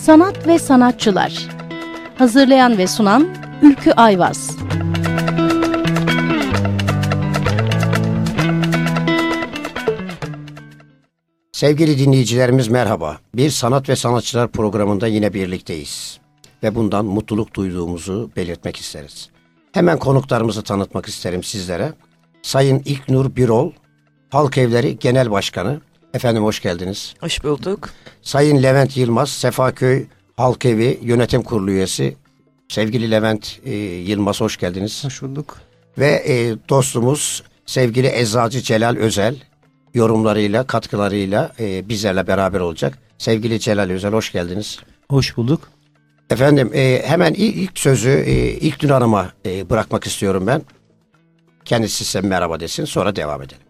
Sanat ve Sanatçılar Hazırlayan ve sunan Ülkü Ayvaz Sevgili dinleyicilerimiz merhaba. Bir Sanat ve Sanatçılar programında yine birlikteyiz. Ve bundan mutluluk duyduğumuzu belirtmek isteriz. Hemen konuklarımızı tanıtmak isterim sizlere. Sayın İlknur Birol, Halk Evleri Genel Başkanı. Efendim hoş geldiniz. Hoş bulduk. Sayın Levent Yılmaz, Sefaköy Halk Evi Yönetim Kurulu üyesi. Sevgili Levent e, Yılmaz hoş geldiniz. Hoş bulduk. Ve e, dostumuz sevgili Eczacı Celal Özel yorumlarıyla, katkılarıyla e, bizlerle beraber olacak. Sevgili Celal Özel hoş geldiniz. Hoş bulduk. Efendim e, hemen ilk, ilk sözü e, ilk Dün Hanım'a e, bırakmak istiyorum ben. Kendisi size merhaba desin sonra devam edelim.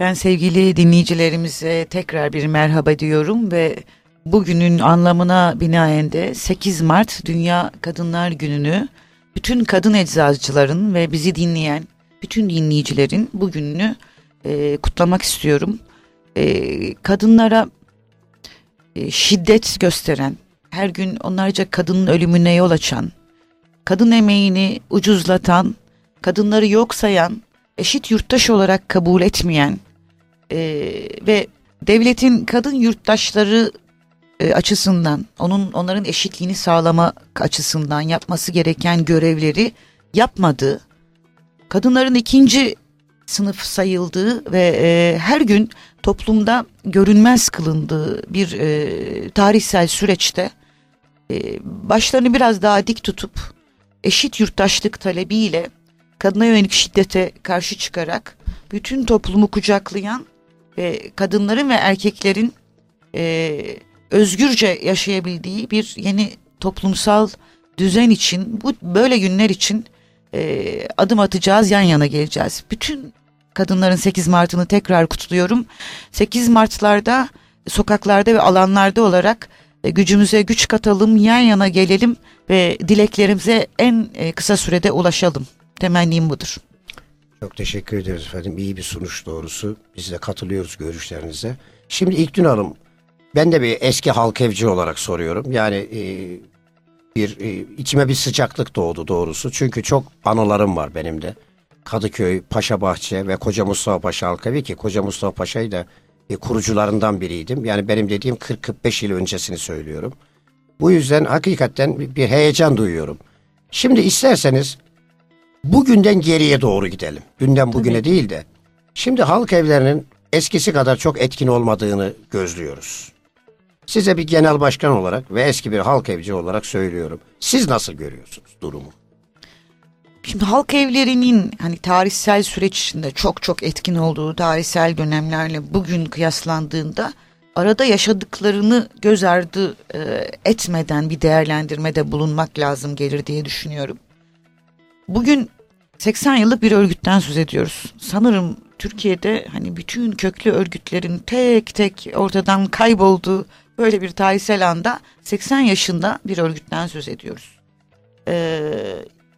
Ben sevgili dinleyicilerimize tekrar bir merhaba diyorum ve bugünün anlamına binaen de 8 Mart Dünya Kadınlar Günü'nü bütün kadın eczacıların ve bizi dinleyen bütün dinleyicilerin bugününü e, kutlamak istiyorum. E, kadınlara e, şiddet gösteren, her gün onlarca kadının ölümüne yol açan, kadın emeğini ucuzlatan, kadınları yok sayan, eşit yurttaş olarak kabul etmeyen e, ve devletin kadın yurttaşları e, açısından, onun onların eşitliğini sağlama açısından yapması gereken görevleri yapmadığı, kadınların ikinci sınıf sayıldığı ve e, her gün toplumda görünmez kılındığı bir e, tarihsel süreçte e, başlarını biraz daha dik tutup eşit yurttaşlık talebiyle kadına yönelik şiddete karşı çıkarak bütün toplumu kucaklayan ve kadınların ve erkeklerin e, özgürce yaşayabildiği bir yeni toplumsal düzen için bu böyle günler için e, adım atacağız yan yana geleceğiz. Bütün kadınların 8 Mart'ını tekrar kutluyorum. 8 Mart'larda sokaklarda ve alanlarda olarak e, gücümüze güç katalım, yan yana gelelim ve dileklerimize en e, kısa sürede ulaşalım. Temennim budur. Çok teşekkür ederiz efendim. İyi bir sunuş doğrusu. Biz de katılıyoruz görüşlerinize. Şimdi ilk Dün Hanım, ben de bir eski halk evci olarak soruyorum. Yani e, bir e, içime bir sıcaklık doğdu doğrusu. Çünkü çok anılarım var benim de. Kadıköy, Paşabahçe ve Koca Mustafa Paşa Halkavi ki Koca Mustafa Paşa'yı da e, kurucularından biriydim. Yani benim dediğim 40-45 yıl öncesini söylüyorum. Bu yüzden hakikaten bir heyecan duyuyorum. Şimdi isterseniz bugünden geriye doğru gidelim. Dünden bugüne Tabii. değil de. Şimdi halk evlerinin eskisi kadar çok etkin olmadığını gözlüyoruz. Size bir genel başkan olarak ve eski bir halk evci olarak söylüyorum. Siz nasıl görüyorsunuz durumu? Şimdi halk evlerinin hani tarihsel süreç içinde çok çok etkin olduğu tarihsel dönemlerle bugün kıyaslandığında arada yaşadıklarını göz ardı e, etmeden bir değerlendirmede bulunmak lazım gelir diye düşünüyorum. Bugün 80 yıllık bir örgütten söz ediyoruz. Sanırım Türkiye'de hani bütün köklü örgütlerin tek tek ortadan kaybolduğu böyle bir tarihsel anda 80 yaşında bir örgütten söz ediyoruz. Ee,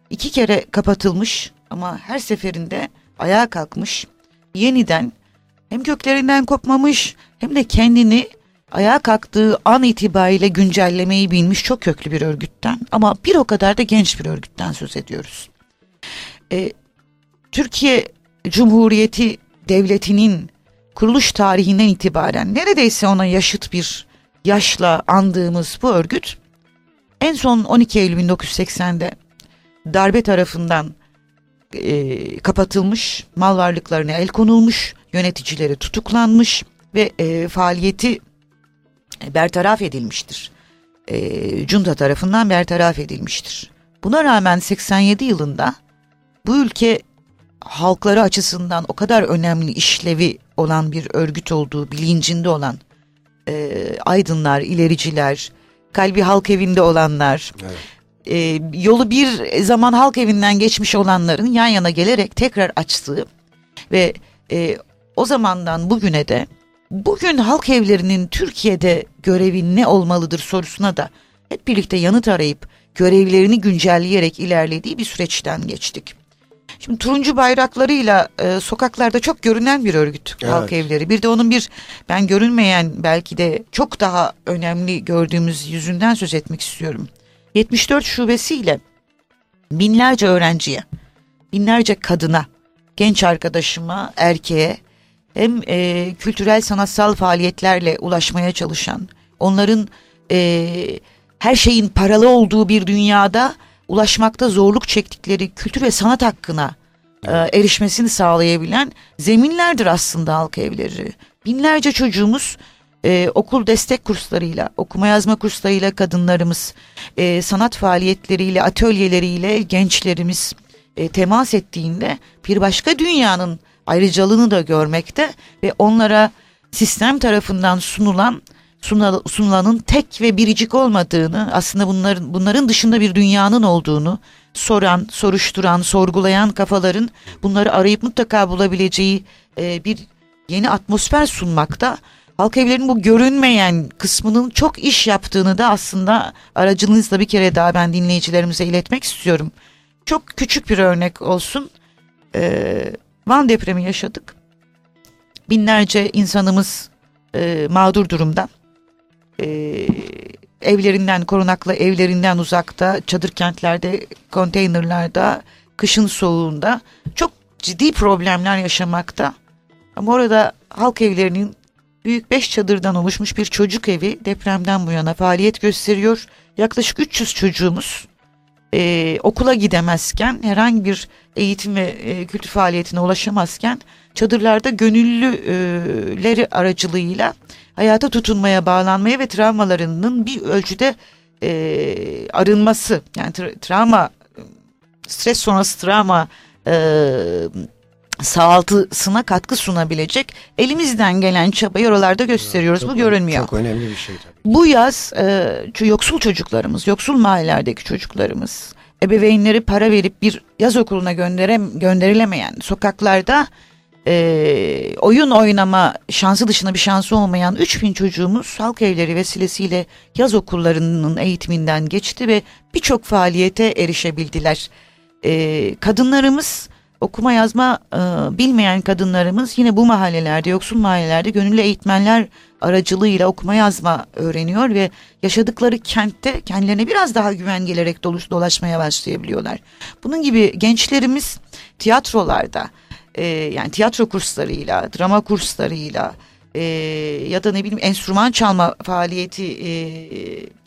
iki kere kapatılmış ama her seferinde ayağa kalkmış. Yeniden hem köklerinden kopmamış hem de kendini ayağa kalktığı an itibariyle güncellemeyi bilmiş çok köklü bir örgütten ama bir o kadar da genç bir örgütten söz ediyoruz. Ee, Türkiye Cumhuriyeti Devleti'nin kuruluş tarihinden itibaren neredeyse ona yaşıt bir yaşla andığımız bu örgüt en son 12 Eylül 1980'de darbe tarafından e, kapatılmış, mal varlıklarına el konulmuş, yöneticileri tutuklanmış ve e, faaliyeti bertaraf edilmiştir. E, junta tarafından bertaraf edilmiştir. Buna rağmen 87 yılında bu ülke halkları açısından o kadar önemli işlevi olan bir örgüt olduğu bilincinde olan e, aydınlar, ilericiler, kalbi halk evinde olanlar, evet. e, yolu bir zaman halk evinden geçmiş olanların yan yana gelerek tekrar açtığı ve e, o zamandan bugüne de bugün halk evlerinin Türkiye'de görevi ne olmalıdır sorusuna da hep birlikte yanıt arayıp görevlerini güncelleyerek ilerlediği bir süreçten geçtik. Şimdi turuncu bayraklarıyla e, sokaklarda çok görünen bir örgüt Evet. halk evleri. Bir de onun bir ben görünmeyen belki de çok daha önemli gördüğümüz yüzünden söz etmek istiyorum. 74 şubesiyle binlerce öğrenciye, binlerce kadına, genç arkadaşıma, erkeğe hem e, kültürel sanatsal faaliyetlerle ulaşmaya çalışan, onların e, her şeyin paralı olduğu bir dünyada ulaşmakta zorluk çektikleri kültür ve sanat hakkına e, erişmesini sağlayabilen zeminlerdir aslında halk evleri. Binlerce çocuğumuz e, okul destek kurslarıyla, okuma yazma kurslarıyla kadınlarımız, e, sanat faaliyetleriyle, atölyeleriyle gençlerimiz e, temas ettiğinde bir başka dünyanın ayrıcalığını da görmekte ve onlara sistem tarafından sunulan sunulanın tek ve biricik olmadığını, aslında bunların bunların dışında bir dünyanın olduğunu soran, soruşturan, sorgulayan kafaların bunları arayıp mutlaka bulabileceği e, bir yeni atmosfer sunmakta. Halk evlerinin bu görünmeyen kısmının çok iş yaptığını da aslında aracılığınızla bir kere daha ben dinleyicilerimize iletmek istiyorum. Çok küçük bir örnek olsun. Ee, Van depremi yaşadık. Binlerce insanımız e, mağdur durumda. Ee, evlerinden, korunaklı evlerinden uzakta, çadır kentlerde, konteynerlarda, kışın soğuğunda çok ciddi problemler yaşamakta. Ama orada halk evlerinin büyük beş çadırdan oluşmuş bir çocuk evi depremden bu yana faaliyet gösteriyor. Yaklaşık 300 çocuğumuz e, okula gidemezken herhangi bir eğitim ve e, kültür faaliyetine ulaşamazken çadırlarda gönüllüleri aracılığıyla hayata tutunmaya, bağlanmaya ve travmalarının bir ölçüde e, arınması yani tra- travma stres sonrası travma e, sağaltısına katkı sunabilecek elimizden gelen çabayı oralarda gösteriyoruz. Çok- Bu görünmüyor. Çok önemli bir şey tabii. Bu yaz e, yoksul çocuklarımız, yoksul mahallelerdeki çocuklarımız, ebeveynleri para verip bir yaz okuluna gönderem gönderilemeyen sokaklarda e, oyun oynama şansı dışında bir şansı olmayan 3000 çocuğumuz halk evleri vesilesiyle yaz okullarının eğitiminden geçti ve birçok faaliyete erişebildiler. E, kadınlarımız okuma yazma e, bilmeyen kadınlarımız yine bu mahallelerde, yoksul mahallelerde gönüllü eğitmenler aracılığıyla okuma yazma öğreniyor ve yaşadıkları kentte kendilerine biraz daha güven gelerek doluş, dolaşmaya başlayabiliyorlar. Bunun gibi gençlerimiz tiyatrolarda e, yani tiyatro kurslarıyla, drama kurslarıyla e, ya da ne bileyim enstrüman çalma faaliyeti e,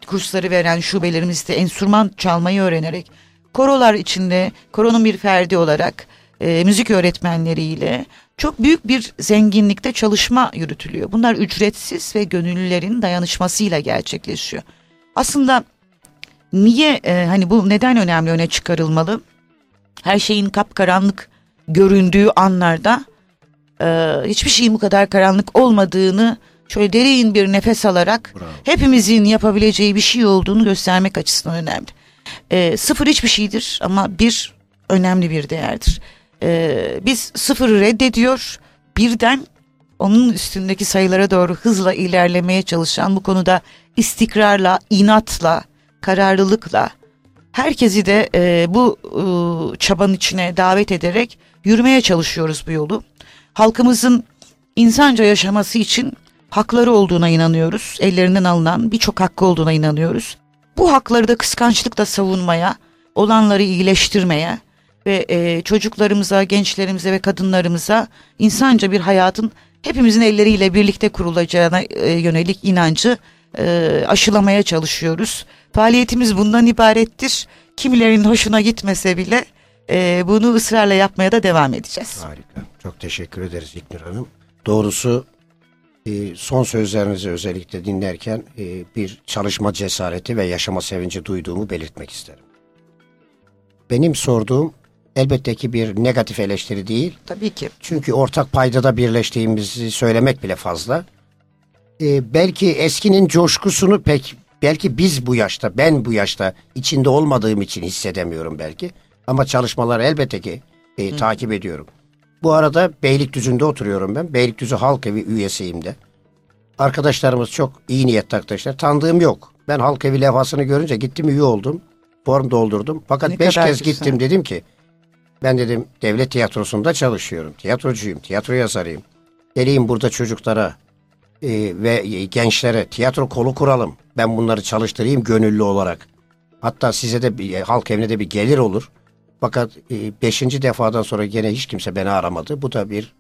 kursları veren şubelerimizde enstrüman çalmayı öğrenerek korolar içinde koronun bir ferdi olarak e, müzik öğretmenleriyle çok büyük bir zenginlikte çalışma yürütülüyor. Bunlar ücretsiz ve gönüllülerin dayanışmasıyla gerçekleşiyor. Aslında niye e, hani bu neden önemli öne çıkarılmalı? Her şeyin kapkaranlık göründüğü anlarda e, hiçbir şeyin bu kadar karanlık olmadığını şöyle derin bir nefes alarak Bravo. hepimizin yapabileceği bir şey olduğunu göstermek açısından önemli. E, sıfır hiçbir şeydir ama bir önemli bir değerdir. E, biz sıfırı reddediyor birden onun üstündeki sayılara doğru hızla ilerlemeye çalışan bu konuda istikrarla, inatla, kararlılıkla herkesi de e, bu e, çabanın içine davet ederek yürümeye çalışıyoruz bu yolu. Halkımızın insanca yaşaması için hakları olduğuna inanıyoruz. Ellerinden alınan birçok hakkı olduğuna inanıyoruz. Bu hakları da kıskançlıkla savunmaya, olanları iyileştirmeye ve e, çocuklarımıza, gençlerimize ve kadınlarımıza insanca bir hayatın hepimizin elleriyle birlikte kurulacağına e, yönelik inancı e, aşılamaya çalışıyoruz. Faaliyetimiz bundan ibarettir. Kimilerinin hoşuna gitmese bile e, bunu ısrarla yapmaya da devam edeceğiz. Harika. Çok teşekkür ederiz İknur Hanım. Doğrusu e, son sözlerinizi özellikle dinlerken e, bir çalışma cesareti ve yaşama sevinci duyduğumu belirtmek isterim. Benim sorduğum elbette ki bir negatif eleştiri değil. Tabii ki. Çünkü ortak paydada birleştiğimizi söylemek bile fazla. E, belki eskinin coşkusunu pek belki biz bu yaşta ben bu yaşta içinde olmadığım için hissedemiyorum belki. Ama çalışmaları elbette ki e, takip ediyorum. Bu arada Beylikdüzü'nde oturuyorum ben. Beylikdüzü Halk Evi üyesiyim de. Arkadaşlarımız çok iyi niyetli arkadaşlar. Tanıdığım yok. Ben Halk Evi levhasını görünce gittim üye oldum. Form doldurdum. Fakat Ne beş kez güzel. gittim dedim ki Ben dedim devlet tiyatrosunda çalışıyorum. Tiyatrocuyum, tiyatro yazarıyım. Geleyim burada çocuklara e, ve gençlere tiyatro kolu kuralım. Ben bunları çalıştırayım gönüllü olarak. Hatta size de bir, halk evine de bir gelir olur. Fakat e, beşinci defadan sonra gene hiç kimse beni aramadı. Bu da bir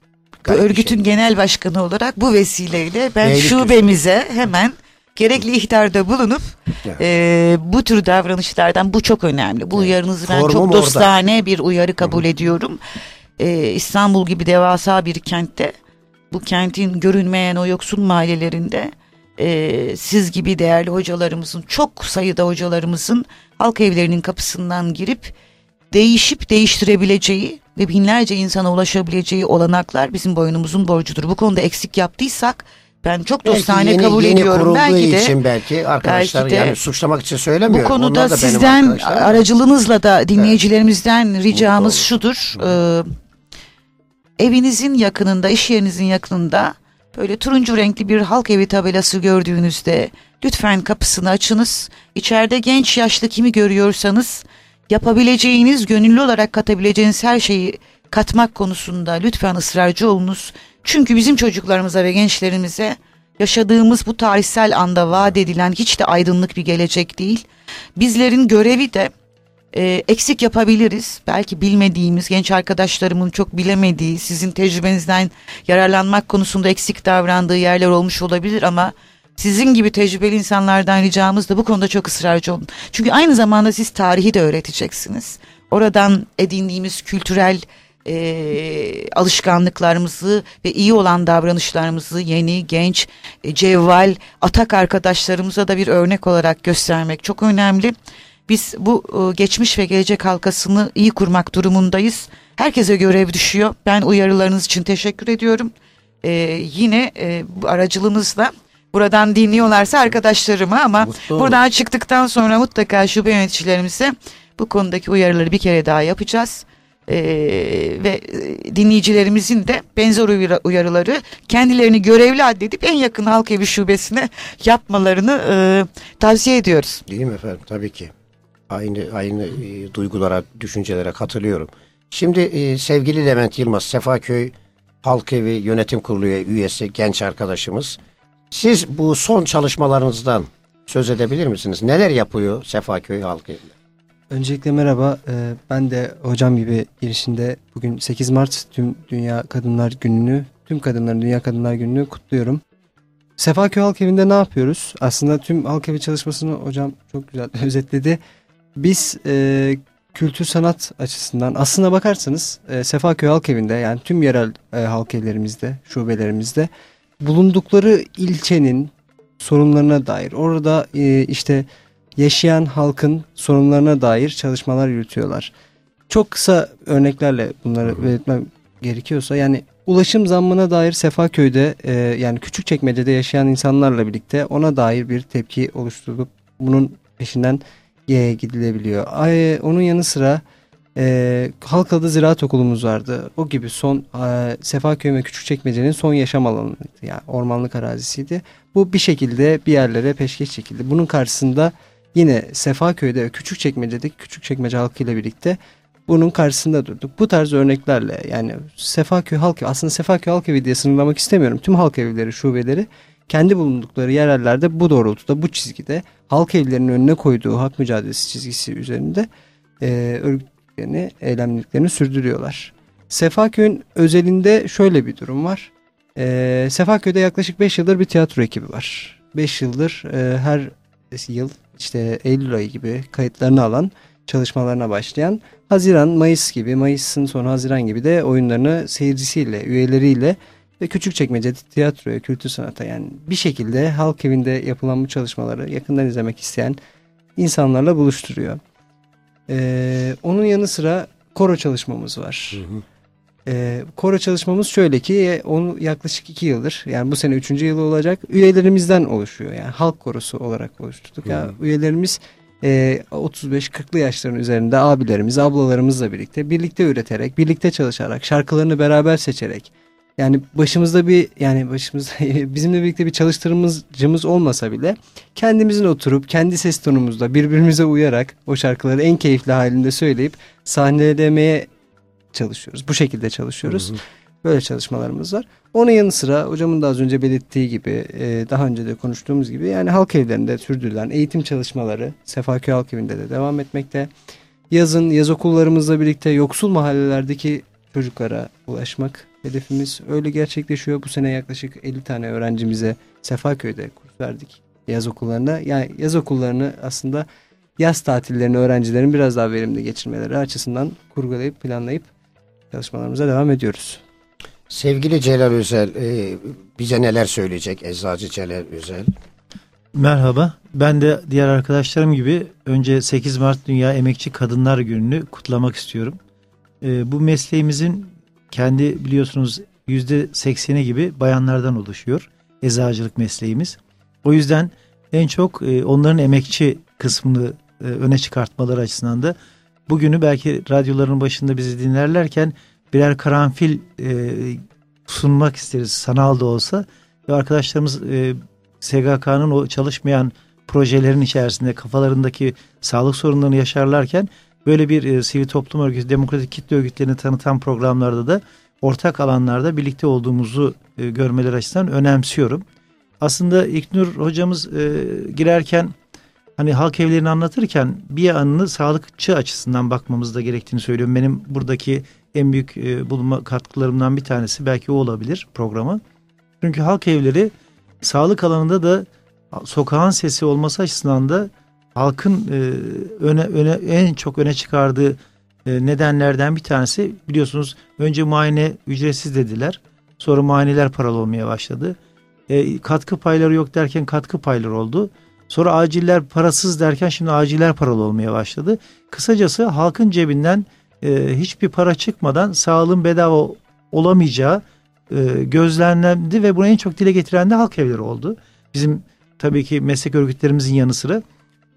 Bu örgütün şey. genel başkanı olarak bu vesileyle ben Beylikdüzü. şubemize hemen gerekli ihtarda bulunup Evet. e, bu tür davranışlardan bu çok önemli. Bu uyarınızı ben Formum çok orada. dostane bir uyarı kabul ediyorum. E, İstanbul gibi devasa bir kentte bu kentin görünmeyen o yoksul mahallelerinde e, siz gibi değerli hocalarımızın çok sayıda hocalarımızın halk evlerinin kapısından girip değişip değiştirebileceği ve binlerce insana ulaşabileceği olanaklar bizim boynumuzun borcudur. Bu konuda eksik yaptıysak ben çok dostane yeni, kabul yeni ediyorum. Belki de için belki arkadaşlar belki de yani suçlamak için bu söylemiyorum. konuda Onlar da sizden aracılığınızla da dinleyicilerimizden ricamız olur. şudur. Ee, evinizin yakınında, iş yerinizin yakınında böyle turuncu renkli bir halk evi tabelası gördüğünüzde lütfen kapısını açınız. İçeride genç yaşlı kimi görüyorsanız yapabileceğiniz, gönüllü olarak katabileceğiniz her şeyi katmak konusunda lütfen ısrarcı olunuz. Çünkü bizim çocuklarımıza ve gençlerimize yaşadığımız bu tarihsel anda vaat edilen hiç de aydınlık bir gelecek değil. Bizlerin görevi de e, eksik yapabiliriz. Belki bilmediğimiz, genç arkadaşlarımın çok bilemediği, sizin tecrübenizden yararlanmak konusunda eksik davrandığı yerler olmuş olabilir ama sizin gibi tecrübeli insanlardan ricamız da bu konuda çok ısrarcı olun. Çünkü aynı zamanda siz tarihi de öğreteceksiniz. Oradan edindiğimiz kültürel e, alışkanlıklarımızı ve iyi olan davranışlarımızı yeni, genç, e, cevval, atak arkadaşlarımıza da bir örnek olarak göstermek çok önemli. Biz bu e, geçmiş ve gelecek halkasını iyi kurmak durumundayız. Herkese görev düşüyor. Ben uyarılarınız için teşekkür ediyorum. E, yine e, bu aracılığınızla buradan dinliyorlarsa arkadaşlarıma ama Mutlu olur. buradan çıktıktan sonra mutlaka şube yöneticilerimize bu konudaki uyarıları bir kere daha yapacağız. Ee, ve e, dinleyicilerimizin de benzer uyarı- uyarıları kendilerini görevli addedip en yakın halk evi şubesine yapmalarını e, tavsiye ediyoruz. Değil mi efendim? Tabii ki. Aynı aynı e, duygulara, düşüncelere katılıyorum. Şimdi e, sevgili Levent Yılmaz, Sefaköy Halk Evi Yönetim Kurulu üyesi genç arkadaşımız. Siz bu son çalışmalarınızdan söz edebilir misiniz? Neler yapıyor Sefaköy Halk Evi? Öncelikle merhaba. Ee, Ben de hocam gibi girişinde bugün 8 Mart tüm Dünya Kadınlar Günü'nü, tüm kadınların Dünya Kadınlar Günü'nü kutluyorum. Sefaköy Halk Evi'nde ne yapıyoruz? Aslında tüm halk evi çalışmasını hocam çok güzel özetledi. Biz e, kültür sanat açısından aslına bakarsanız e, Sefaköy Halk Evi'nde yani tüm yerel e, halk evlerimizde, şubelerimizde bulundukları ilçenin sorunlarına dair orada e, işte yaşayan halkın sorunlarına dair çalışmalar yürütüyorlar. Çok kısa örneklerle bunları belirtmem gerekiyorsa yani ulaşım zammına dair Sefaköy'de e, yani Küçükçekmece'de yaşayan insanlarla birlikte ona dair bir tepki oluşturulup bunun peşinden e, gidilebiliyor. Ay, onun yanı sıra e, Halkalı'da ziraat okulumuz vardı. O gibi son e, Sefaköy ve Küçükçekmece'nin son yaşam alanıydı. Yani ormanlık arazisiydi. Bu bir şekilde bir yerlere peşkeş çekildi. Bunun karşısında yine Sefaköy'de ve Küçükçekmece'deki Küçükçekmece halkıyla birlikte bunun karşısında durduk. Bu tarz örneklerle yani Sefaköy halk aslında Sefaköy halk evi diye sınırlamak istemiyorum. Tüm halk evleri, şubeleri kendi bulundukları yerellerde bu doğrultuda, bu çizgide halk evlerinin önüne koyduğu hak mücadelesi çizgisi üzerinde e, örgütlerini, eylemliliklerini sürdürüyorlar. Sefaköy'ün özelinde şöyle bir durum var. E, Sefaköy'de yaklaşık 5 yıldır bir tiyatro ekibi var. 5 yıldır e, her yıl işte Eylül ayı gibi kayıtlarını alan çalışmalarına başlayan Haziran, Mayıs gibi, Mayıs'ın sonu Haziran gibi de oyunlarını seyircisiyle, üyeleriyle ve Küçükçekmece tiyatroya, kültür sanata yani bir şekilde halk evinde yapılan bu çalışmaları yakından izlemek isteyen insanlarla buluşturuyor. Ee, onun yanı sıra koro çalışmamız var. Ee, koro çalışmamız şöyle ki e, onu yaklaşık iki yıldır yani bu sene üçüncü yılı olacak üyelerimizden oluşuyor. Yani halk korosu olarak oluşturduk. Hı. Yani üyelerimiz e, 35-40'lı yaşların üzerinde abilerimiz, ablalarımızla birlikte birlikte üreterek, birlikte çalışarak, şarkılarını beraber seçerek yani başımızda bir yani başımızda bizimle birlikte bir çalıştırmacımız olmasa bile kendimizin oturup kendi ses tonumuzda birbirimize uyarak o şarkıları en keyifli halinde söyleyip sahnelemeye çalışıyoruz. Bu şekilde çalışıyoruz. Hı hı. Böyle çalışmalarımız var. Onun yanı sıra hocamın da az önce belirttiği gibi e, daha önce de konuştuğumuz gibi yani halk evlerinde sürdürülen eğitim çalışmaları Sefaköy Halk Evi'nde de devam etmekte. Yazın yaz okullarımızla birlikte yoksul mahallelerdeki çocuklara ulaşmak hedefimiz öyle gerçekleşiyor. Bu sene yaklaşık 50 tane öğrencimize Sefaköy'de kurs verdik yaz okullarına. Yani yaz okullarını aslında yaz tatillerini öğrencilerin biraz daha verimli geçirmeleri açısından kurgulayıp planlayıp çalışmalarımıza devam ediyoruz. Sevgili Celal Özel e, bize neler söyleyecek Eczacı Celal Özel? Merhaba. Ben de diğer arkadaşlarım gibi önce 8 Mart Dünya Emekçi Kadınlar Günü'nü kutlamak istiyorum. E, bu mesleğimizin kendi biliyorsunuz %80'i gibi bayanlardan oluşuyor. Eczacılık mesleğimiz. O yüzden en çok e, onların emekçi kısmını e, öne çıkartmaları açısından da bugünü belki radyoların başında bizi dinlerlerken birer karanfil e, sunmak isteriz sanal da olsa ve arkadaşlarımız SGK'nın o çalışmayan projelerin içerisinde kafalarındaki sağlık sorunlarını yaşarlarken böyle bir e, sivil toplum örgütü, demokratik kitle örgütlerini tanıtan programlarda da ortak alanlarda birlikte olduğumuzu e, görmeleri açısından önemsiyorum. Aslında İknur hocamız e, girerken hani halk evlerini anlatırken bir anını sağlıkçı açısından bakmamız da gerektiğini söylüyorum. Benim buradaki en büyük e, bulunma katkılarımdan bir tanesi belki o olabilir programı. Çünkü halk evleri sağlık alanında da sokağın sesi olması açısından da halkın e, öne, öne en çok öne çıkardığı e, nedenlerden bir tanesi biliyorsunuz önce muayene ücretsiz dediler. Sonra muayeneler paralı olmaya başladı. E, katkı payları yok derken katkı payları oldu. Sonra aciller parasız derken şimdi aciller paralı olmaya başladı. Kısacası halkın cebinden e, hiçbir para çıkmadan sağlığın bedava olamayacağı e, gözlemlendi ve bunu en çok dile getiren de halk evleri oldu. Bizim tabii ki meslek örgütlerimizin yanı sıra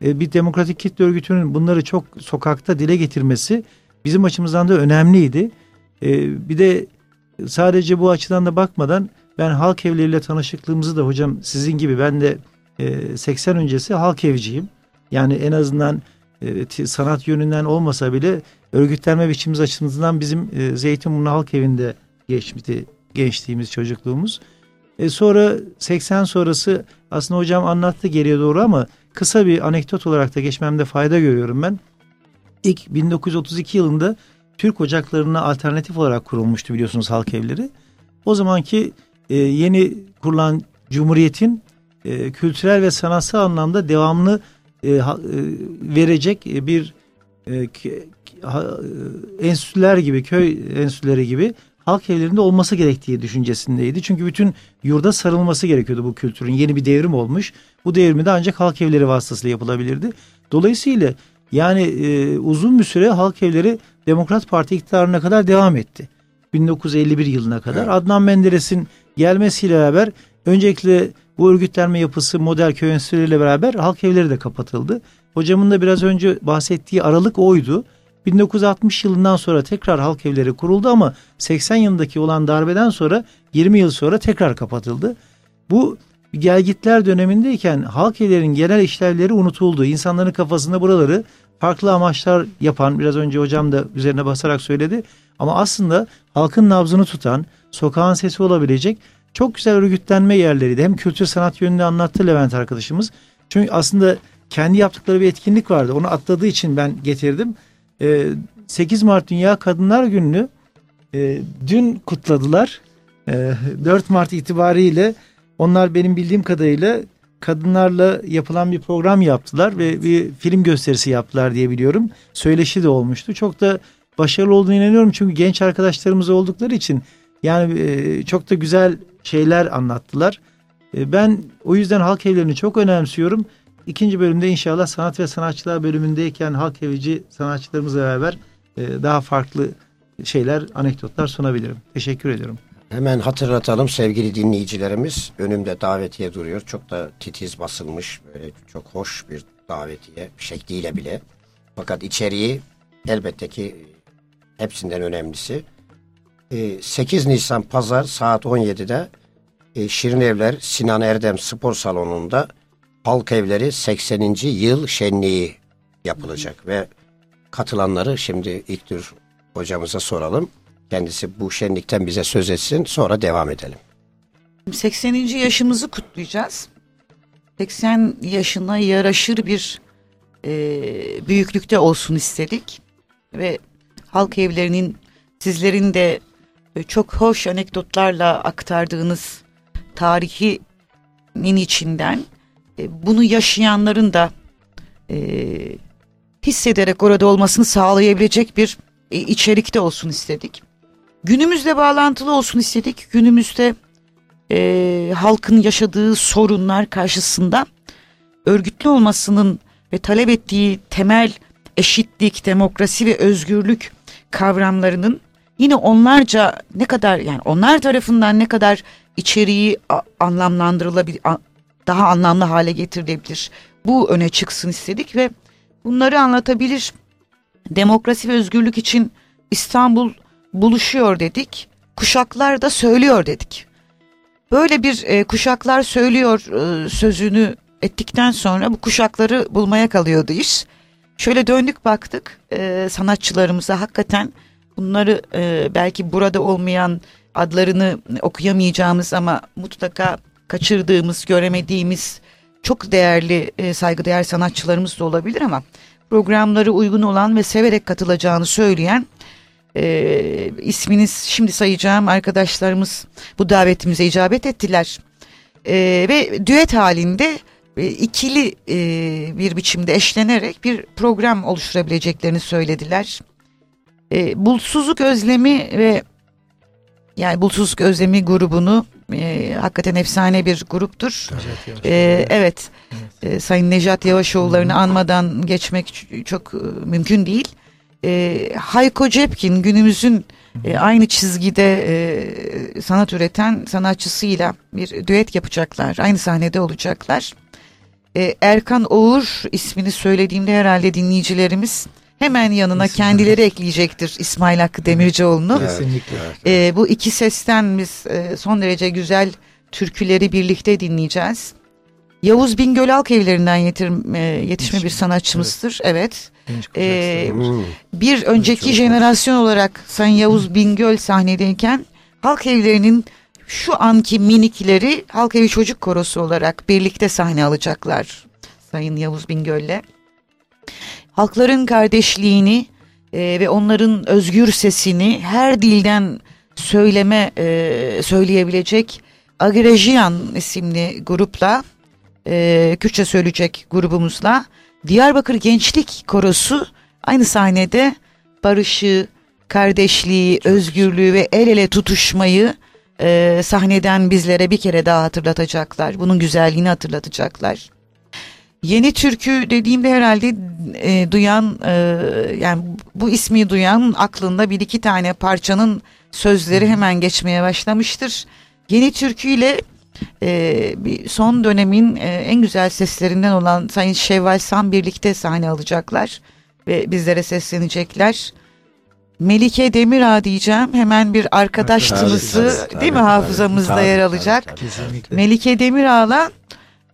e, bir demokratik kitle örgütünün bunları çok sokakta dile getirmesi bizim açımızdan da önemliydi. E, bir de sadece bu açıdan da bakmadan ben halk evleriyle tanışıklığımızı da hocam sizin gibi ben de e, 80 öncesi halk evciyim. Yani en azından e, sanat yönünden olmasa bile örgütlenme biçimimiz açısından bizim e, Zeytinburnu Halk Evi'nde geçmişti gençliğimiz, çocukluğumuz. E, sonra 80 sonrası aslında hocam anlattı geriye doğru ama kısa bir anekdot olarak da geçmemde fayda görüyorum ben. İlk 1932 yılında Türk ocaklarına alternatif olarak kurulmuştu biliyorsunuz halk evleri. O zamanki e, yeni kurulan Cumhuriyet'in e, kültürel ve sanatsal anlamda devamlı e, e, verecek bir e, ha, e, enstitüler gibi, köy enstitüleri gibi halk evlerinde olması gerektiği düşüncesindeydi. Çünkü bütün yurda sarılması gerekiyordu bu kültürün. Yeni bir devrim olmuş. Bu devrimi de ancak halk evleri vasıtasıyla yapılabilirdi. Dolayısıyla yani e, uzun bir süre halk evleri Demokrat Parti iktidarına kadar devam etti. 1951 yılına kadar. Evet. Adnan Menderes'in gelmesiyle beraber öncelikle bu örgütlenme yapısı model köy enstitüleriyle beraber halk evleri de kapatıldı. Hocamın da biraz önce bahsettiği aralık oydu. 1960 yılından sonra tekrar halk evleri kuruldu ama 80 yılındaki olan darbeden sonra 20 yıl sonra tekrar kapatıldı. Bu gelgitler dönemindeyken halk evlerinin genel işlevleri unutuldu. İnsanların kafasında buraları farklı amaçlar yapan biraz önce hocam da üzerine basarak söyledi. Ama aslında halkın nabzını tutan, sokağın sesi olabilecek çok güzel örgütlenme yerleriydi. Hem kültür sanat yönünde anlattı Levent arkadaşımız. Çünkü aslında kendi yaptıkları bir etkinlik vardı. Onu atladığı için ben getirdim. 8 ee, Mart Dünya Kadınlar Günü'nü e, dün kutladılar. 4 ee, Mart itibariyle onlar benim bildiğim kadarıyla kadınlarla yapılan bir program yaptılar ve bir film gösterisi yaptılar diye biliyorum. Söyleşi de olmuştu. Çok da başarılı olduğunu inanıyorum çünkü genç arkadaşlarımız oldukları için yani e, çok da güzel şeyler anlattılar. E, ben o yüzden halk evlerini çok önemsiyorum. İkinci bölümde inşallah sanat ve sanatçılar bölümündeyken halk evici sanatçılarımızla beraber e, daha farklı şeyler, anekdotlar sunabilirim. Teşekkür ediyorum. Hemen hatırlatalım sevgili dinleyicilerimiz. Önümde davetiye duruyor. Çok da titiz basılmış. Böyle çok hoş bir davetiye şekliyle bile. Fakat içeriği elbette ki hepsinden önemlisi. 8 Nisan Pazar saat 17'de e, Şirin Evler Sinan Erdem Spor Salonu'nda Halk Evleri 80. yıl şenliği yapılacak ve katılanları şimdi İlknur hocamıza soralım. Kendisi bu şenlikten bize söz etsin sonra devam edelim. 80. yaşımızı kutlayacağız. 80 yaşına yaraşır bir e, büyüklükte olsun istedik. Ve halk evlerinin sizlerin de e, çok hoş anekdotlarla aktardığınız tarihinin içinden e, bunu yaşayanların da e, hissederek orada olmasını sağlayabilecek bir e, içerikte olsun istedik. Günümüzle bağlantılı olsun istedik. Günümüzde e, halkın yaşadığı sorunlar karşısında örgütlü olmasının ve talep ettiği temel eşitlik, demokrasi ve özgürlük kavramlarının yine onlarca ne kadar yani onlar tarafından ne kadar içeriği anlamlandırılabilir, daha anlamlı hale getirilebilir. Bu öne çıksın istedik ve bunları anlatabilir. Demokrasi ve özgürlük için İstanbul buluşuyor dedik. Kuşaklar da söylüyor dedik. Böyle bir e, kuşaklar söylüyor e, sözünü ettikten sonra bu kuşakları bulmaya kalıyordu iş. Şöyle döndük baktık e, sanatçılarımıza hakikaten bunları e, belki burada olmayan adlarını okuyamayacağımız ama mutlaka kaçırdığımız, göremediğimiz çok değerli e, saygıdeğer sanatçılarımız da olabilir ama programları uygun olan ve severek katılacağını söyleyen e, isminiz şimdi sayacağım arkadaşlarımız bu davetimize icabet ettiler. E, ve düet halinde e, ikili e, bir biçimde eşlenerek bir program oluşturabileceklerini söylediler. E, Bulsuzluk Özlemi ve yani Bulsuzluk Özlemi grubunu e, hakikaten efsane bir gruptur. E, evet, E, Sayın Nejat Yavaşoğulları'nı anmadan geçmek çok e, mümkün değil. E, Hayko Cepkin günümüzün e, aynı çizgide e, sanat üreten sanatçısıyla bir düet yapacaklar. Aynı sahnede olacaklar. E, Erkan Oğur ismini söylediğimde herhalde dinleyicilerimiz hemen yanına İsmail. kendileri ekleyecektir İsmail Hakkı Demircioğlu'nu. Kesinlikle. E, bu iki sesten biz e, son derece güzel türküleri birlikte dinleyeceğiz. Yavuz Bingöl Halk Evlerinden yetir, e, yetişme bir sanatçımızdır. Evet. Genç Ee. Hmm. Bir önceki çok jenerasyon olarak Sayın Yavuz Bingöl sahnedeyken halk evlerinin şu anki minikleri halk evi çocuk korosu olarak birlikte sahne alacaklar Sayın Yavuz Bingöl'le. Halkların kardeşliğini e, ve onların özgür sesini her dilden söyleme e, söyleyebilecek Agrejian isimli grupla e, Kürtçe söyleyecek grubumuzla Diyarbakır Gençlik Korosu aynı sahnede barışı, kardeşliği, özgürlüğü ve el ele tutuşmayı e, sahneden bizlere bir kere daha hatırlatacaklar. Bunun güzelliğini hatırlatacaklar. Yeni türkü dediğimde herhalde e, duyan e, yani bu ismi duyan aklında bir iki tane parçanın sözleri hemen geçmeye başlamıştır. Yeni türküyle e, bir son dönemin e, en güzel seslerinden olan Sayın Şevval Sam birlikte sahne alacaklar ve bizlere seslenecekler. Melike Demirağ diyeceğim hemen bir arkadaş tınısı değil mi hafızamızda yer alacak. Melike Demirağ'la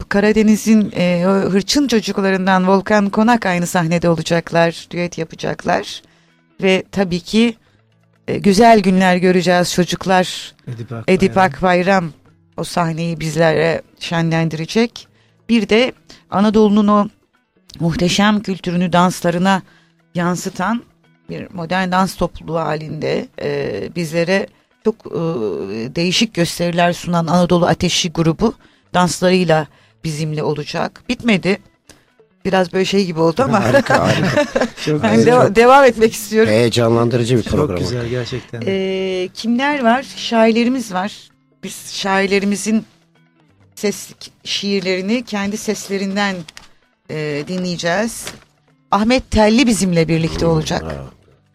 Karadeniz'in e, hırçın çocuklarından Volkan Konak aynı sahnede olacaklar, düet yapacaklar. Ve tabii ki e, güzel günler göreceğiz çocuklar. Edip Akbayram. Edip Akbayram o sahneyi bizlere şenlendirecek. Bir de Anadolu'nun o muhteşem kültürünü danslarına yansıtan bir modern dans topluluğu halinde e, bizlere çok e, değişik gösteriler sunan Anadolu Ateşi grubu danslarıyla bizimle olacak. Bitmedi. Biraz böyle şey gibi oldu ama Harika harika. Çok ben de- çok- devam etmek istiyorum. Heyecanlandırıcı bir Çok program. güzel gerçekten. Ee, kimler var? Şairlerimiz var. Biz şairlerimizin ses şiirlerini kendi seslerinden e, dinleyeceğiz. Ahmet Telli bizimle birlikte olacak. Ha,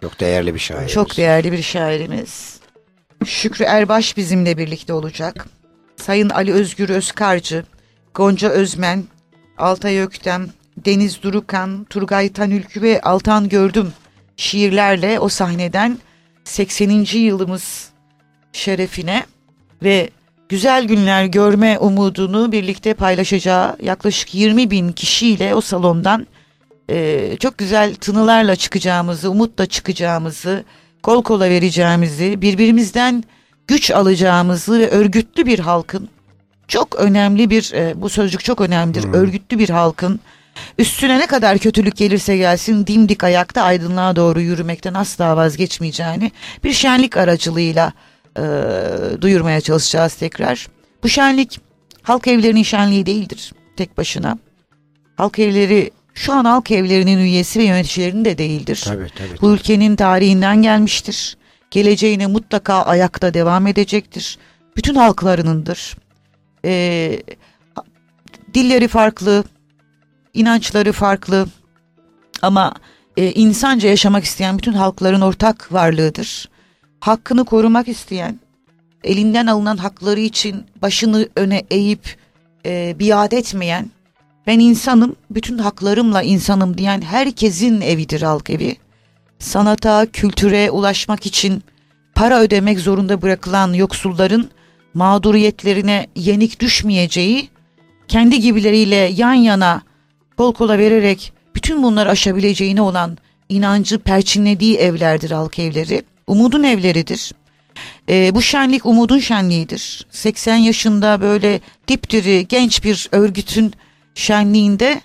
Çok değerli bir şair. Çok değerli bir şairimiz. Şükrü Erbaş bizimle birlikte olacak. Sayın Ali Özgür Özkarcı, Gonca Özmen, Altay Öktem, Deniz Durukan, Turgay Tanülkü ve Altan Gördüm şiirlerle o sahneden 80. yılımız şerefine ve güzel günler görme umudunu birlikte paylaşacağı yaklaşık 20 bin kişiyle o salondan e, çok güzel tınılarla çıkacağımızı, umutla çıkacağımızı, kol kola vereceğimizi, birbirimizden güç alacağımızı ve örgütlü bir halkın çok önemli bir e, bu sözcük çok önemlidir. Örgütlü bir halkın üstüne ne kadar kötülük gelirse gelsin dimdik ayakta aydınlığa doğru yürümekten asla vazgeçmeyeceğini bir şenlik aracılığıyla e, duyurmaya çalışacağız tekrar. Bu şenlik halk evlerinin şenliği değildir tek başına. Halk evleri şu an halk evlerinin üyesi ve yöneticilerinin de değildir. Tabii tabii. Bu ülkenin tarihinden gelmiştir. Geleceğine mutlaka ayakta devam edecektir. Bütün halklarınındır. Ee, dilleri farklı, inançları farklı ama e, insanca yaşamak isteyen bütün halkların ortak varlığıdır. Hakkını korumak isteyen, elinden alınan hakları için başını öne eğip e, biat etmeyen, ben insanım, bütün haklarımla insanım diyen herkesin evidir halk evi sanata, kültüre ulaşmak için para ödemek zorunda bırakılan yoksulların mağduriyetlerine yenik düşmeyeceği, kendi gibileriyle yan yana kol kola vererek bütün bunları aşabileceğine olan inancı perçinlediği evlerdir halk evleri. Umudun evleridir. Ee, bu şenlik umudun şenliğidir. 80 yaşında böyle dipdiri genç bir örgütün şenliğinde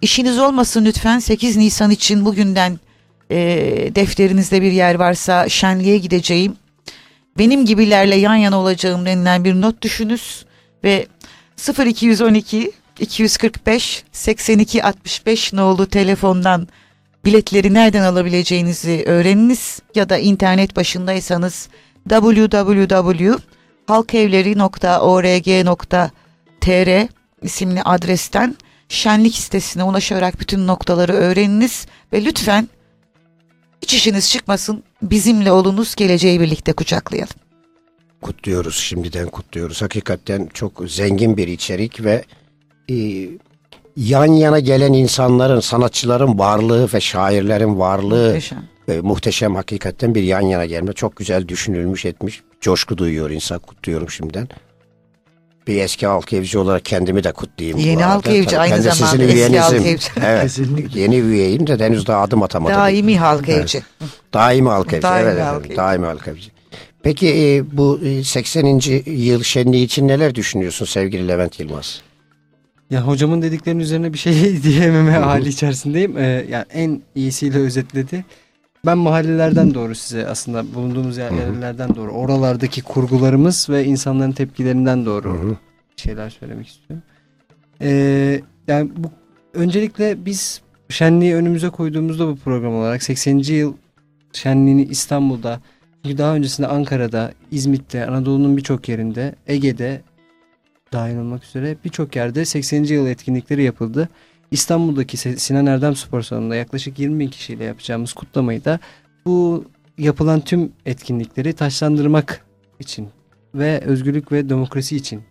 işiniz olmasın lütfen 8 Nisan için bugünden e, defterinizde bir yer varsa şenliğe gideceğim. Benim gibilerle yan yana olacağım denilen bir not düşünüz ve 0212 245 82 65 nolu telefondan biletleri nereden alabileceğinizi öğreniniz ya da internet başındaysanız www.halkevleri.org.tr isimli adresten şenlik sitesine ulaşarak bütün noktaları öğreniniz ve lütfen hiç işiniz çıkmasın bizimle olunuz geleceği birlikte kucaklayalım. Kutluyoruz şimdiden kutluyoruz. Hakikaten çok zengin bir içerik ve e, yan yana gelen insanların, sanatçıların varlığı ve şairlerin varlığı Muhteşem. e, muhteşem hakikaten bir yan yana gelme. Çok güzel düşünülmüş etmiş. Coşku duyuyor insan. Kutluyorum şimdiden. Bir eski halk evci olarak kendimi de kutlayayım. bu Yeni halk evci, aynı zamanda eski üyenizim. halk evci. Evet. Kesinlikle. Yeni üyeyim de henüz daha adım atamadım. Daimi halk evci. Daimi halk evci. Daimi evet, halk efendim, evci. daimi halk evci. Peki e, bu e, 80. yıl şenliği için neler düşünüyorsun sevgili Levent Yılmaz? Ya hocamın dediklerinin üzerine bir şey diyememe hali içerisindeyim. Ee, yani en iyisiyle özetledi. Ben mahallelerden doğru size aslında bulunduğumuz yerlerden doğru oralardaki kurgularımız ve insanların tepkilerinden doğru şeyler söylemek istiyorum. Ee, yani bu öncelikle biz şenliği önümüze koyduğumuzda bu program olarak 80. yıl şenliğini İstanbul'da çünkü daha öncesinde Ankara'da, İzmit'te, Anadolu'nun birçok yerinde, Ege'de dahil olmak üzere birçok yerde 80. yıl etkinlikleri yapıldı. İstanbul'daki Sinan Erdem Spor Salonu'nda yaklaşık 20 bin kişiyle yapacağımız kutlamayı da bu yapılan tüm etkinlikleri taşlandırmak için ve özgürlük ve demokrasi için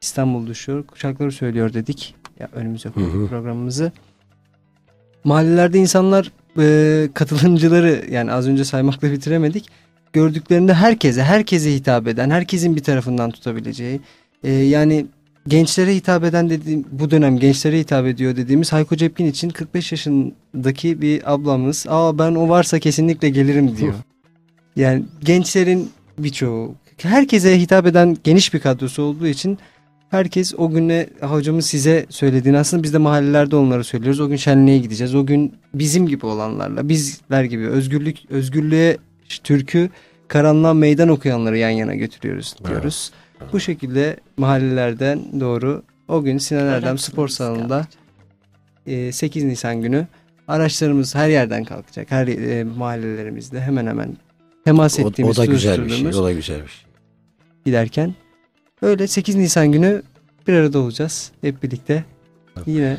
İstanbul düşüyor, kuşakları söylüyor dedik ya önümüze koyduk Hı hı. programımızı. Mahallelerde insanlar e, katılımcıları yani az önce saymakla bitiremedik. Gördüklerinde herkese, herkese hitap eden, herkesin bir tarafından tutabileceği e, yani gençlere hitap eden dediğim bu dönem gençlere hitap ediyor dediğimiz Hayko Cepkin için 45 yaşındaki bir ablamız aa ben o varsa kesinlikle gelirim diyor. Yani gençlerin birçoğu herkese hitap eden geniş bir kadrosu olduğu için herkes o güne hocamın size söylediğini aslında biz de mahallelerde onları söylüyoruz. O gün şenliğe gideceğiz. O gün bizim gibi olanlarla bizler gibi özgürlük özgürlüğe türkü karanlığa meydan okuyanları yan yana götürüyoruz diyoruz. Bu şekilde mahallelerden doğru o gün Sinan Erdem Spor Salonu'nda e, 8 Nisan günü araçlarımız her yerden kalkacak. Her e, mahallelerimizde hemen hemen temas O, ettiğimiz o da güzel bir şey. O da güzel bir şey. giderken öyle 8 Nisan günü bir arada olacağız hep birlikte. Yine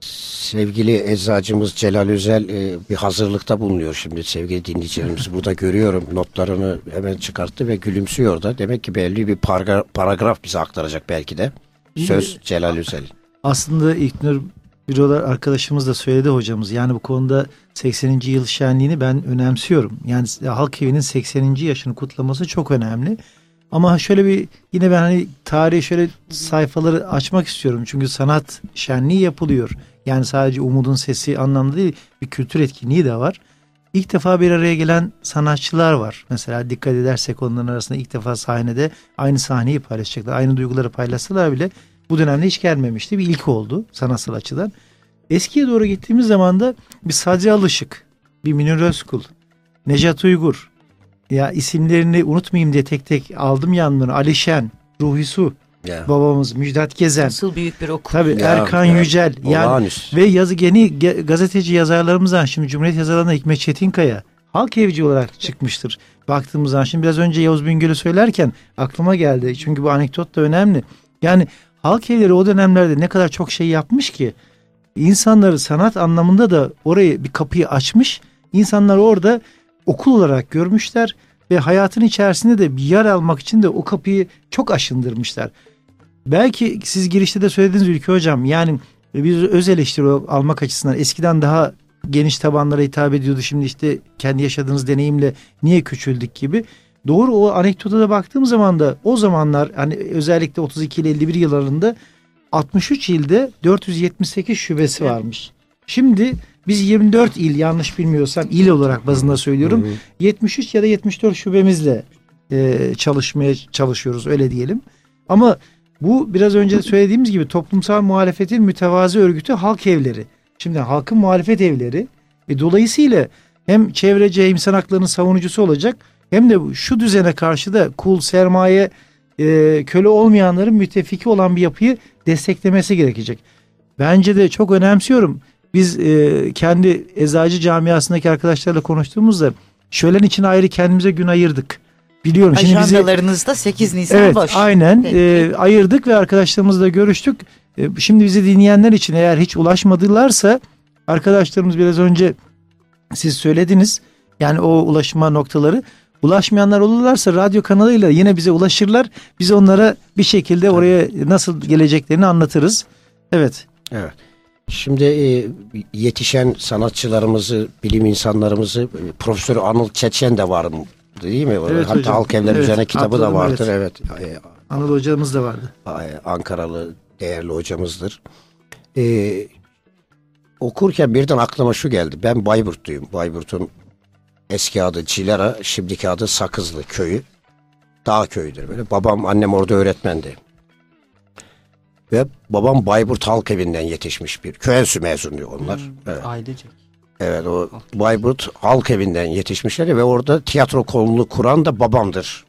Sevgili eczacımız Celal Özel e, bir hazırlıkta bulunuyor şimdi sevgili dinleyicilerimiz. Burada görüyorum notlarını hemen çıkarttı ve gülümsüyor da. Demek ki belli bir paragra- paragraf bize aktaracak belki de. Söz Celal Özel. Aslında İlknur Bürolar arkadaşımız da söyledi hocamız. Yani bu konuda 80. yıl şenliğini ben önemsiyorum. Yani Halk Evi'nin 80. yaşını kutlaması çok önemli. Ama şöyle bir yine ben hani tarihi şöyle sayfaları açmak istiyorum. Çünkü sanat şenliği yapılıyor. Yani sadece umudun sesi anlamda değil bir kültür etkinliği de var. ilk defa bir araya gelen sanatçılar var. Mesela dikkat edersek onların arasında ilk defa sahnede aynı sahneyi paylaşacaklar. Aynı duyguları paylaşsalar bile bu dönemde hiç gelmemişti. Bir ilk oldu sanatsal açıdan. Eskiye doğru gittiğimiz zaman da bir Sadri Alışık, bir Münir Özkul, Necat Uygur. Ya isimlerini unutmayayım diye tek tek aldım yanlarına. Alişen, Ruhi Su, Ya. babamız Müjdat Gezen. Nasıl büyük bir okul. Tabii Ya, Erkan ya, Yücel. Yani ve yazı yeni gazeteci yazarlarımızdan şimdi Cumhuriyet yazarlarından Hikmet Çetinkaya halk evci olarak çıkmıştır. Baktığımız zaman şimdi biraz önce Yavuz Bingöl'ü söylerken aklıma geldi. Çünkü bu anekdot da önemli. Yani halk evleri o dönemlerde ne kadar çok şey yapmış ki insanları sanat anlamında da orayı bir kapıyı açmış. İnsanlar orada okul olarak görmüşler ve hayatın içerisinde de bir yer almak için de o kapıyı çok aşındırmışlar. Belki siz girişte de söylediğiniz Ülke Hocam yani bir öz eleştiri almak açısından eskiden daha geniş tabanlara hitap ediyordu. Şimdi işte kendi yaşadığınız deneyimle niye küçüldük gibi. Doğru o anekdota da baktığım zaman da o zamanlar hani özellikle 32 ile 51 yıllarında 63 ilde 478 şubesi varmış. Şimdi biz 24 il yanlış bilmiyorsam il olarak bazında söylüyorum. 73 ya da 74 şubemizle e, çalışmaya çalışıyoruz öyle diyelim. Ama bu biraz önce söylediğimiz gibi toplumsal muhalefetin mütevazi örgütü halk evleri. Şimdi halkın muhalefet evleri ve dolayısıyla hem çevreci hem insan haklarının savunucusu olacak hem de şu düzene karşı da kul, sermaye, e, köle olmayanların müttefiki olan bir yapıyı desteklemesi gerekecek. Bence de çok önemsiyorum. Biz e, kendi eczacı camiasındaki arkadaşlarla konuştuğumuzda şölen için ayrı kendimize gün ayırdık. Biliyorum şimdi bizi Ajandalarınızda 8 Nisan Evet boş. aynen Peki. Ee, ayırdık ve arkadaşlarımızla görüştük. Ee, şimdi bizi dinleyenler için eğer hiç ulaşmadılarsa arkadaşlarımız biraz önce siz söylediniz. Yani o ulaşma noktaları ulaşmayanlar olurlarsa radyo kanalıyla yine bize ulaşırlar. Biz onlara bir şekilde oraya nasıl geleceklerini anlatırız. Evet. Evet. Şimdi e, yetişen sanatçılarımızı, bilim insanlarımızı, e, Profesör Anıl Çeçen de var mı? Değil mi? Evet Hatta hocam. Halk Evleri Evet, üzerine kitabı da vardır. Evet. E, Anıl hocamız da vardı. e, Ankaralı değerli hocamızdır. E, okurken birden aklıma şu geldi. Ben Bayburtluyum. Bayburt'un eski adı Cilera, şimdiki adı Sakızlı köyü. Dağ köyüdür böyle. Babam, annem orada öğretmendi. Ve babam Bayburt Halk Evi'nden yetişmiş bir. Köy enstitü mezunu onlar. Evet. Ailecek. Evet o Bayburt Halk Evi'nden yetişmişler ve orada tiyatro kolunu kuran da babamdır.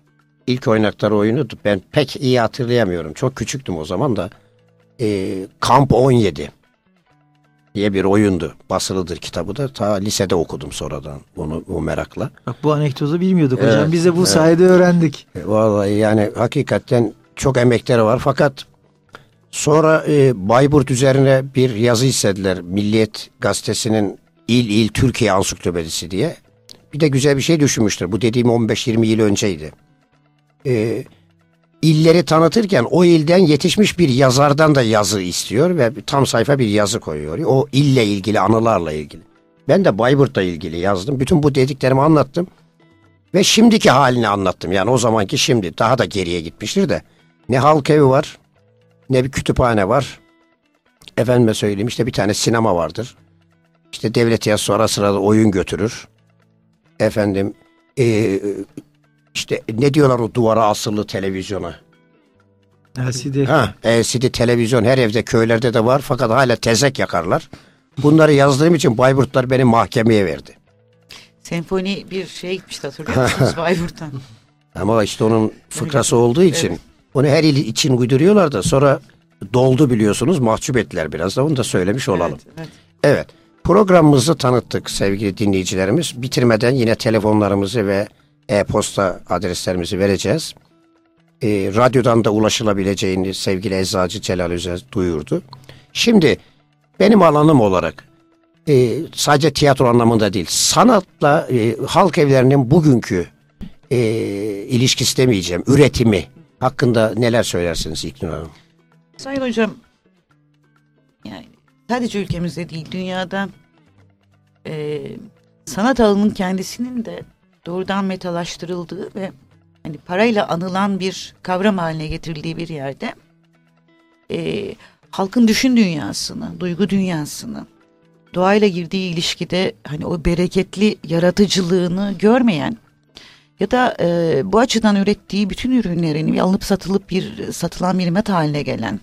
İlk oynakları oyunu ben pek iyi hatırlayamıyorum. Çok küçüktüm o zaman da. Ee, Kamp 17 diye bir oyundu. Basılıdır kitabı da. Ta lisede okudum sonradan onu o merakla. Bak bu anekdotu bilmiyorduk Evet, hocam. Biz de bu evet. sayede öğrendik. E, Vallahi yani hakikaten çok emekleri var fakat sonra e, Bayburt üzerine bir yazı istediler Milliyet gazetesinin İl İl Türkiye Ansiklopedisi diye. Bir de güzel bir şey düşünmüştür. Bu dediğim 15-20 yıl önceydi. E, illeri tanıtırken o ilden yetişmiş bir yazardan da yazı istiyor ve tam sayfa bir yazı koyuyor. O ille ilgili anılarla ilgili. Ben de Bayburt'la ilgili yazdım. Bütün bu dediklerimi anlattım. Ve şimdiki halini anlattım. Yani o zamanki şimdi daha da geriye gitmiştir de. Ne halk evi var ne bir kütüphane var. Efendime söyleyeyim işte bir tane sinema vardır. İşte devlet tiyatrosu ara sırada oyun götürür. Efendim eee, işte ne diyorlar o duvara asılı televizyona. LCD. Ha, LCD televizyon her evde köylerde de var fakat hala tezek yakarlar. Bunları yazdığım için Bayburtlar beni mahkemeye verdi. Senfoni bir şey gitmişti hatırlıyor musunuz Bayburt'tan? Ama işte onun fıkrası olduğu için onu her il için uyduruyorlar da sonra doldu biliyorsunuz mahcup ettiler biraz da onu da söylemiş olalım. Evet, evet. Evet programımızı tanıttık sevgili dinleyicilerimiz. Bitirmeden yine telefonlarımızı ve e-posta adreslerimizi vereceğiz. Ee, radyodan da ulaşılabileceğini sevgili Eczacı Celal Özer duyurdu. Şimdi benim alanım olarak e, sadece tiyatro anlamında değil sanatla e, halk evlerinin bugünkü e, ilişkisi demeyeceğim üretimi hakkında neler söylersiniz İknur Hanım? Sayın hocam yani sadece ülkemizde değil dünyada e, sanat alanının kendisinin de doğrudan metalaştırıldığı ve hani parayla anılan bir kavram haline getirildiği bir yerde e, halkın düşün dünyasını, duygu dünyasını doğayla girdiği ilişkide hani o bereketli yaratıcılığını görmeyen ya da e, bu açıdan ürettiği bütün ürünlerini alınıp satılıp bir satılan bir hizmet haline gelen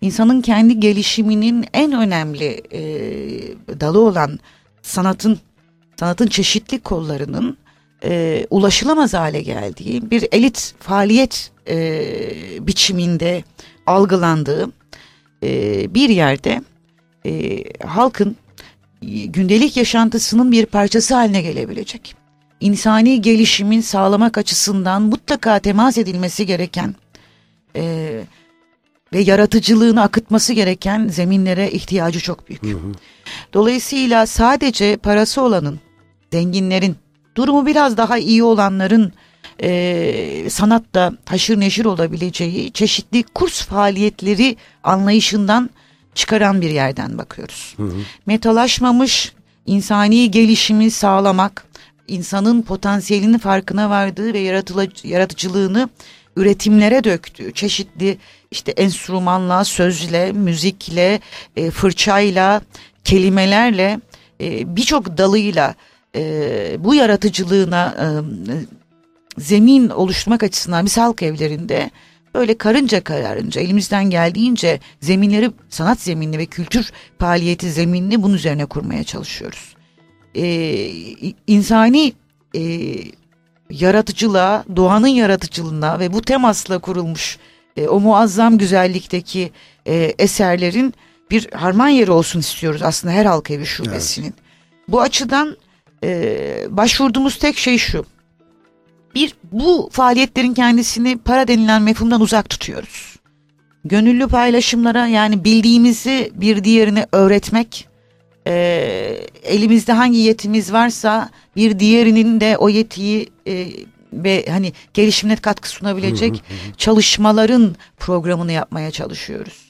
insanın kendi gelişiminin en önemli e, dalı olan sanatın sanatın çeşitli kollarının e, ulaşılamaz hale geldiği bir elit faaliyet e, biçiminde algılandığı e, bir yerde e, halkın gündelik yaşantısının bir parçası haline gelebilecek. İnsani gelişimin sağlamak açısından mutlaka temas edilmesi gereken e, ve yaratıcılığını akıtması gereken zeminlere ihtiyacı çok büyük. Dolayısıyla sadece parası olanın, zenginlerin, durumu biraz daha iyi olanların e, sanatta haşır neşir olabileceği çeşitli kurs faaliyetleri anlayışından çıkaran bir yerden bakıyoruz. Hı hı. Metalaşmamış insani gelişimi sağlamak, insanın potansiyelinin farkına vardığı ve yaratıla- yaratıcılığını üretimlere döktüğü çeşitli işte enstrümanla, sözle, müzikle, e, fırçayla, kelimelerle e, birçok dalıyla e, bu yaratıcılığına e, zemin oluşturmak açısından biz halk evlerinde böyle karınca kararınca elimizden geldiğince zeminleri sanat zeminli ve kültür faaliyeti zeminli bunun üzerine kurmaya çalışıyoruz. Ee, insani e, yaratıcılığa, doğanın yaratıcılığına ve bu temasla kurulmuş e, o muazzam güzellikteki e, eserlerin bir harman yeri olsun istiyoruz aslında her halk evi şubesinin. Bu açıdan e, başvurduğumuz tek şey şu. Bir, bu faaliyetlerin kendisini para denilen mefhumdan uzak tutuyoruz. Gönüllü paylaşımlara yani bildiğimizi bir diğerine öğretmek, e, elimizde hangi yetimiz varsa bir diğerinin de o yetiyi e, ve hani gelişimine katkı sunabilecek çalışmaların programını yapmaya çalışıyoruz.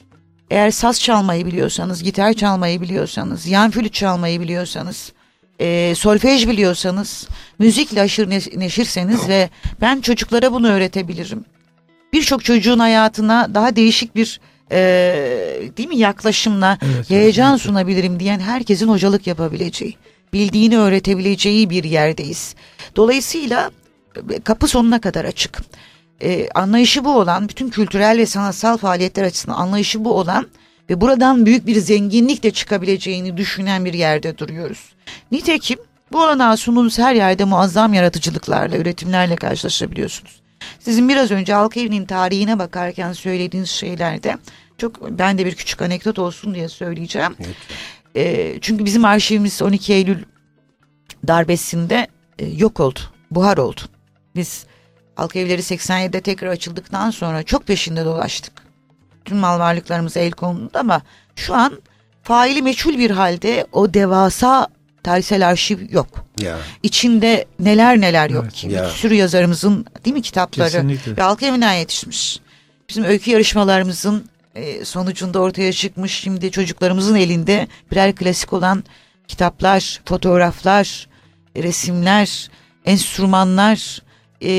Eğer saz çalmayı biliyorsanız, gitar çalmayı biliyorsanız, yan flüt çalmayı biliyorsanız, e, solfej biliyorsanız, müzikle aşırı ne- neşirseniz ve ben çocuklara bunu öğretebilirim. Birçok çocuğun hayatına daha değişik bir e, değil mi yaklaşımla Evet, heyecan sunabilirim diyen herkesin hocalık yapabileceği, bildiğini öğretebileceği bir yerdeyiz. Dolayısıyla e, kapı sonuna kadar açık. E, anlayışı bu olan, bütün kültürel ve sanatsal faaliyetler açısından anlayışı bu olan ve buradan büyük bir zenginlik de çıkabileceğini düşünen bir yerde duruyoruz. Nitekim bu olanağı sunduğunuz her yerde muazzam yaratıcılıklarla, üretimlerle karşılaşabiliyorsunuz. Sizin biraz önce halk evinin tarihine bakarken söylediğiniz şeylerde çok ben de bir küçük anekdot olsun diye söyleyeceğim. E, çünkü bizim arşivimiz 12 Eylül darbesinde e, yok oldu, buhar oldu. Biz halk evleri 87'de tekrar açıldıktan sonra çok peşinde dolaştık. Tüm mal varlıklarımız el konuldu ama şu an faili meçhul bir halde o devasa tarihsel arşiv yok. Ya. İçinde neler neler yok Evet. ki. Ya. Bir sürü yazarımızın değil mi kitapları Kesinlikle. ve halk evinden yetişmiş. Bizim öykü yarışmalarımızın e, sonucunda ortaya çıkmış şimdi çocuklarımızın elinde birer klasik olan kitaplar, fotoğraflar, resimler, enstrümanlar, e,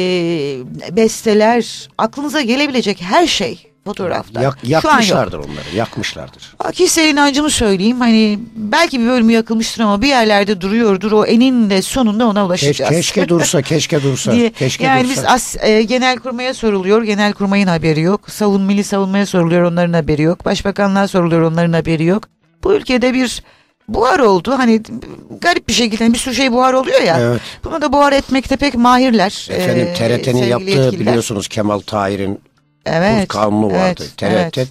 besteler, aklınıza gelebilecek her şey fotoğrafta. Yak, yakmışlardır onları. Yakmışlardır. Kişisel inancımı söyleyeyim hani belki bir bölümü yakılmıştır ama bir yerlerde duruyordur o eninde sonunda ona Keş, ulaşacağız. keşke dursa, keşke dursa. diye. keşke yani dursa. biz as, e, genel kurmaya soruluyor. Genel kurmayın haberi yok. Savun milli savunmaya soruluyor onların haberi yok. Başbakanlığa soruluyor onların haberi yok. Bu ülkede bir buhar oldu. Hani garip bir şekilde bir sürü şey buhar oluyor ya. Evet. Bunu da buhar etmekte pek mahirler. Efendim e, TRT'nin yaptığı yetkililer. biliyorsunuz Kemal Tahir'in Evet. Kurt kanunu vardı. evet, TRT evet.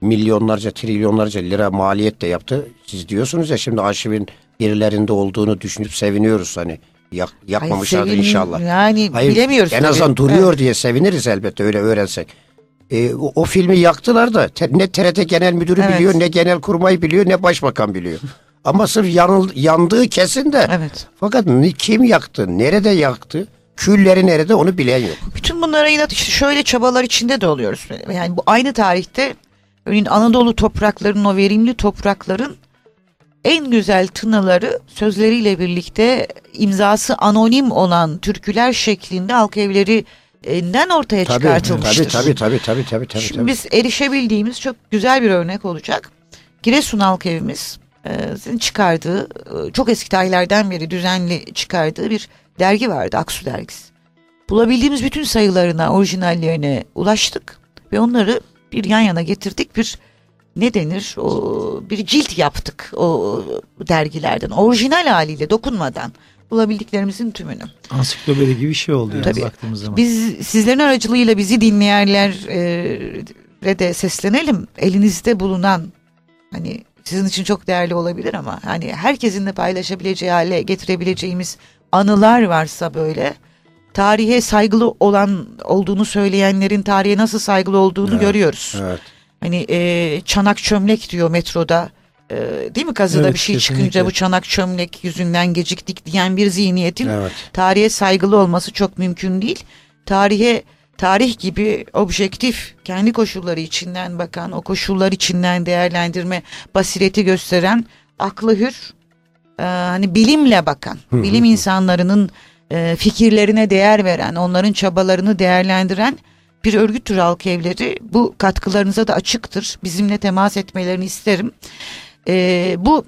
milyonlarca trilyonlarca lira maliyet de yaptı. Siz diyorsunuz ya şimdi arşivin birilerinde olduğunu düşünüp seviniyoruz hani. Yak, yakmamışlardır sevin- inşallah. Yani Hayır, bilemiyoruz. En tabii. azından duruyor Evet. diye seviniriz elbette öyle öğrensek. Ee, o, o filmi yaktılar da te- ne TRT genel müdürü Evet. biliyor ne genel kurmay biliyor ne başbakan biliyor. Ama sırf yanıl, yandığı kesin de. Evet. Fakat kim yaktı, nerede yaktı, külleri nerede onu bilen yok. Bütün bunlara inat işte şöyle çabalar içinde de oluyoruz. Yani bu aynı tarihte örneğin Anadolu topraklarının o verimli toprakların en güzel tınıları sözleriyle birlikte imzası anonim olan türküler şeklinde halk evlerinden ortaya Tabii, çıkartılmıştır. tabii, tabii, tabii, tabii, tabii, tabii, Şimdi tabii. biz erişebildiğimiz çok güzel bir örnek olacak. Giresun halk evimiz e, çıkardığı e, çok eski tarihlerden beri düzenli çıkardığı bir dergi vardı Aksu dergisi. Bulabildiğimiz bütün sayılarına, orijinallerine ulaştık ve onları bir yan yana getirdik. Bir ne denir? O bir cilt yaptık o dergilerden. Orijinal haliyle dokunmadan bulabildiklerimizin tümünü. Ansiklopedi gibi bir şey oldu yani Tabii. baktığımız zaman. Biz sizlerin aracılığıyla bizi dinleyenlere de seslenelim. Elinizde bulunan hani sizin için çok değerli olabilir ama hani herkesin de paylaşabileceği hale getirebileceğimiz anılar varsa böyle tarihe saygılı olan olduğunu söyleyenlerin tarihe nasıl saygılı olduğunu Evet. görüyoruz. Evet. Hani e, çanak çömlek diyor metroda. E, değil mi kazıda Evet, bir şey kesinlikle. çıkınca bu çanak çömlek yüzünden geciktik diyen bir zihniyetin Evet. tarihe saygılı olması çok mümkün değil. Tarihe tarih gibi objektif kendi koşulları içinden bakan, o koşullar içinden değerlendirme basireti gösteren aklı hür e, hani bilimle bakan, bilim insanlarının e, fikirlerine değer veren, onların çabalarını değerlendiren bir örgüttür halk evleri. Bu katkılarınıza da açıktır. Bizimle temas etmelerini isterim. E, bu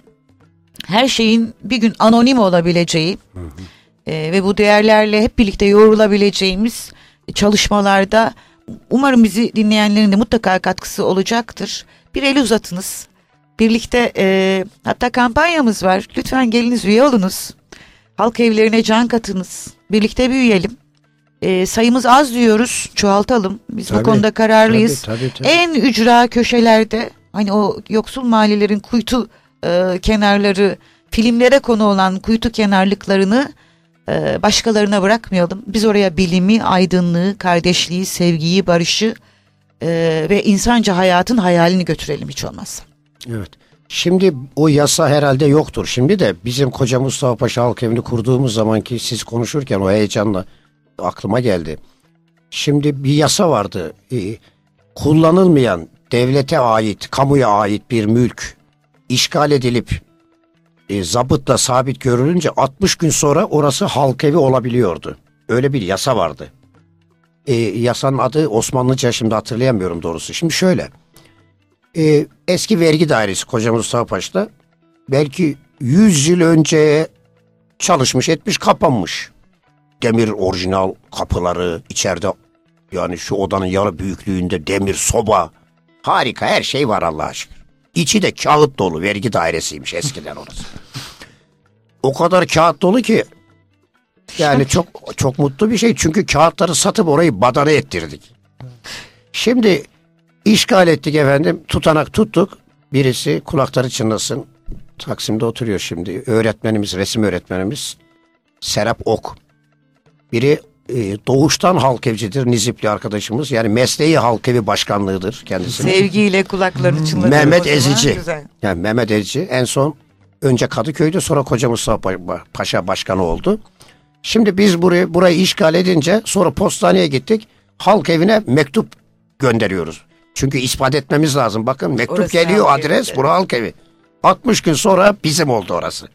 her şeyin bir gün anonim olabileceği e, ve bu değerlerle hep birlikte yoğrulabileceğimiz çalışmalarda umarım bizi dinleyenlerin de mutlaka katkısı olacaktır. Bir el uzatınız. Birlikte e, hatta kampanyamız var. Lütfen geliniz üye olunuz. Halk evlerine can katınız. Birlikte büyüyelim. E, sayımız az diyoruz. Çoğaltalım. Biz Tabii, bu konuda kararlıyız. Tabii, tabii, tabii. En ücra köşelerde hani o yoksul mahallelerin kuytu e, kenarları filmlere konu olan kuytu kenarlıklarını e, başkalarına bırakmayalım. Biz oraya bilimi, aydınlığı, kardeşliği, sevgiyi, barışı e, ve insanca hayatın hayalini götürelim hiç olmazsa. Evet. Şimdi o yasa herhalde yoktur. Şimdi de bizim koca Mustafa Paşa Halk Evi'ni kurduğumuz zamanki siz konuşurken o heyecanla aklıma geldi. Şimdi bir yasa vardı. Ee, kullanılmayan devlete ait, kamuya ait bir mülk işgal edilip e, zabıtla sabit görülünce 60 gün sonra orası halk evi olabiliyordu. Öyle bir yasa vardı. E, yasanın adı Osmanlıca şimdi hatırlayamıyorum doğrusu. Şimdi şöyle. E, eski vergi dairesi Koca Mustafa Paşa'da belki 100 yıl önce çalışmış etmiş kapanmış. Demir orijinal kapıları içeride yani şu odanın yarı büyüklüğünde demir soba. Harika her şey var Allah aşkına. İçi de kağıt dolu vergi dairesiymiş eskiden orası. o kadar kağıt dolu ki yani çok çok mutlu bir şey. Çünkü kağıtları satıp orayı badana ettirdik. Şimdi işgal ettik efendim. Tutanak tuttuk. Birisi kulakları çınlasın. Taksim'de oturuyor şimdi. Öğretmenimiz, resim öğretmenimiz Serap Ok. Biri e, doğuştan halk evcidir Nizipli arkadaşımız. Yani mesleği halk evi başkanlığıdır kendisi. Sevgiyle kulaklarını çınlatalım. Mehmet o zaman. Ezici. Güzel. Yani Mehmet Ezici en son önce Kadıköy'de sonra Koca Mustafa Pa- Paşa başkanı oldu. Şimdi biz burayı burayı işgal edince sonra postaneye gittik. Halk evine mektup gönderiyoruz. Çünkü ispat etmemiz lazım. Bakın mektup Orası geliyor evi, adres evet. bura halk evi. 60 gün sonra bizim oldu orası.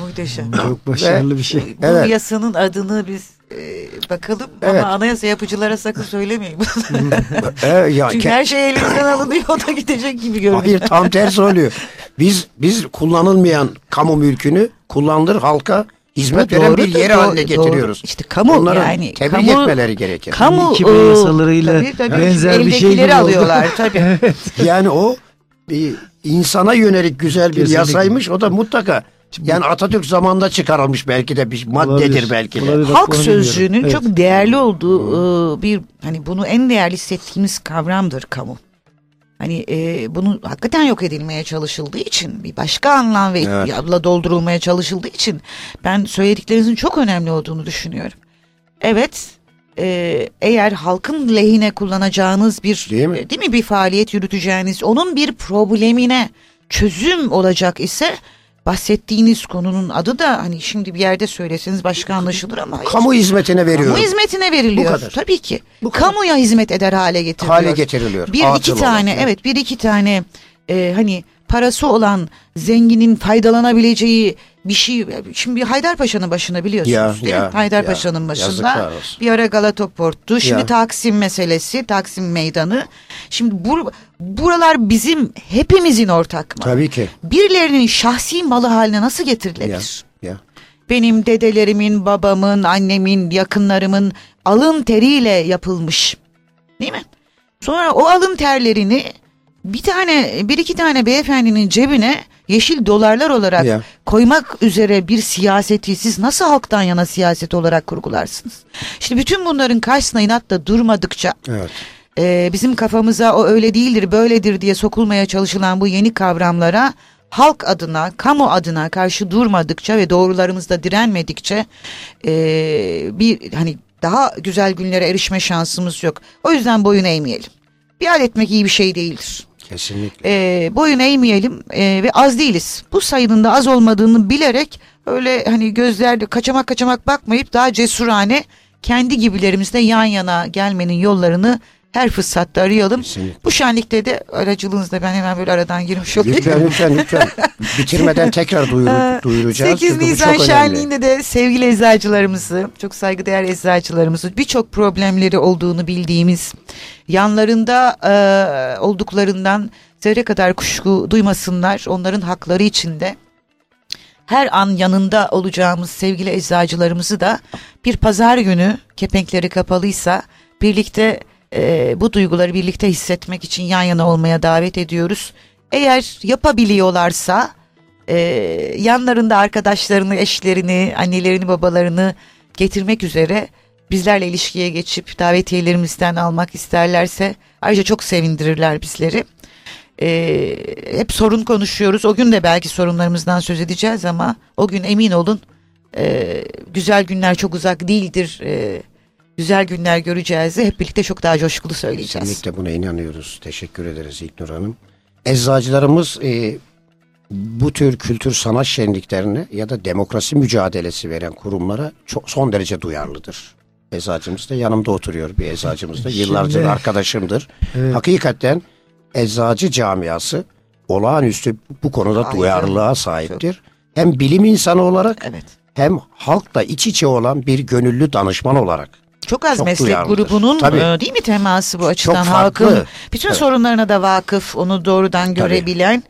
Muhteşem. Çok başarılı bir şey. Bu Evet. yasanın adını biz e, bakalım Evet. ama anayasa yapıcılara sakın söylemeyin. Ya, Çünkü her şey elimizden alınıyor o da gidecek gibi görünüyor. Hayır tam tersi oluyor. Biz biz kullanılmayan kamu mülkünü kullanılır halka hizmet veren doğru bir da yeri doğru- haline doğru. getiriyoruz. İşte kamu Onların yani. tebrik kamu, etmeleri gerekir. Kamu 2000 e, yasalarıyla tabii, tabii. benzer bir şey gibi oldu. alıyorlar tabii. Yani o bir insana yönelik güzel bir Kesinlikle. yasaymış. O da mutlaka yani Atatürk zamanında çıkarılmış belki de bir maddedir Olabilir. belki de. Olabilir. Halk sözcüğünün Evet. çok değerli olduğu e, bir hani bunu en değerli hissettiğimiz kavramdır kamu. Hani e, bunu hakikaten yok edilmeye çalışıldığı için bir başka anlam ve Evet. yadla doldurulmaya çalışıldığı için ben söylediklerinizin çok önemli olduğunu düşünüyorum. Evet e, eğer halkın lehine kullanacağınız bir Değil mi? e, değil mi bir faaliyet yürüteceğiniz onun bir problemine çözüm olacak ise bahsettiğiniz konunun adı da hani şimdi bir yerde söyleseniz başka anlaşılır ama. Kamu hizmetine veriyorum. Kamu hizmetine veriliyor. Bu kadar. Tabii ki. Bu kadar. Kamuya hizmet eder hale getiriliyor. Hale getiriliyor. Bir Atıl iki olarak, tane evet. evet bir iki tane e, hani parası olan zenginin faydalanabileceği bir şey. Şimdi Haydarpaşa'nın başına biliyorsunuz Ya, değil ya, mi? Haydarpaşa'nın başında bir ara Galata Port'tu. Şimdi Ya. Taksim meselesi, Taksim Meydanı. Şimdi bur buralar bizim hepimizin ortak malı. Tabii ki. Birilerinin şahsi malı haline nasıl getirilebilir? Ya, ya. Benim dedelerimin, babamın, annemin, yakınlarımın alın teriyle yapılmış. Değil mi? Sonra o alın terlerini bir tane, bir iki tane beyefendinin cebine yeşil dolarlar olarak Ya. koymak üzere bir siyaseti siz nasıl halktan yana siyaset olarak kurgularsınız? İşte bütün bunların karşısına inatla durmadıkça Evet. E, bizim kafamıza o öyle değildir böyledir diye sokulmaya çalışılan bu yeni kavramlara halk adına, kamu adına karşı durmadıkça ve doğrularımızda direnmedikçe e, bir hani daha güzel günlere erişme şansımız yok. O yüzden boyun eğmeyelim. Biat etmek iyi bir şey değildir. Kesinlikle. E, boyun eğmeyelim e, ve az değiliz. Bu sayının da az olmadığını bilerek öyle hani gözlerde kaçamak kaçamak bakmayıp daha cesurane kendi gibilerimizle yan yana gelmenin yollarını her fırsatta arayalım. Kesinlikle. Bu şenlikte de aracılığınızla ben hemen böyle aradan girmiş olayım. Lütfen lütfen lütfen. Bitirmeden tekrar duyuru, duyuracağız. 8 Çünkü bu Nisan şenliğinde de sevgili eczacılarımızı, çok saygıdeğer eczacılarımızı birçok problemleri olduğunu bildiğimiz, yanlarında e, olduklarından zerre kadar kuşku duymasınlar. Onların hakları içinde her an yanında olacağımız sevgili eczacılarımızı da bir pazar günü kepenkleri kapalıysa birlikte e, bu duyguları birlikte hissetmek için yan yana olmaya davet ediyoruz. Eğer yapabiliyorlarsa e, yanlarında arkadaşlarını, eşlerini, annelerini, babalarını getirmek üzere bizlerle ilişkiye geçip davetiyelerimizden almak isterlerse ayrıca çok sevindirirler bizleri. E, hep sorun konuşuyoruz. O gün de belki sorunlarımızdan söz edeceğiz ama o gün emin olun e, güzel günler çok uzak değildir. E, güzel günler göreceğiz. Hep birlikte çok daha coşkulu söyleyeceğiz. Kesinlikle buna inanıyoruz. Teşekkür ederiz İlknur Hanım. Eczacılarımız e, bu tür kültür sanat şenliklerine ya da demokrasi mücadelesi veren kurumlara çok son derece duyarlıdır. Eczacımız da yanımda oturuyor bir eczacımız da. Yıllardır Şimdi- arkadaşımdır. Evet. Hakikaten eczacı camiası olağanüstü bu konuda Aynen. duyarlılığa sahiptir. Hem bilim insanı olarak Evet. hem halkla iç içe olan bir gönüllü danışman olarak. Çok az Çok meslek duyarlıdır. grubunun Tabii. e, değil mi teması bu açıdan halkın bütün Evet. sorunlarına da vakıf, onu doğrudan görebilen,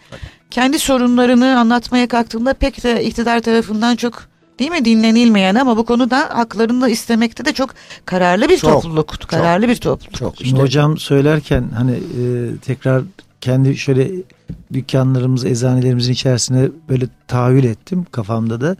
kendi sorunlarını anlatmaya kalktığında pek de iktidar tarafından çok değil mi dinlenilmeyen ama bu konuda haklarını istemekte de çok kararlı bir Çok, topluluk, kararlı bir topluluk. Çok Şimdi işte hocam söylerken hani e, tekrar kendi şöyle dükkanlarımız, eczanelerimizin içerisine böyle tahayyül ettim kafamda da.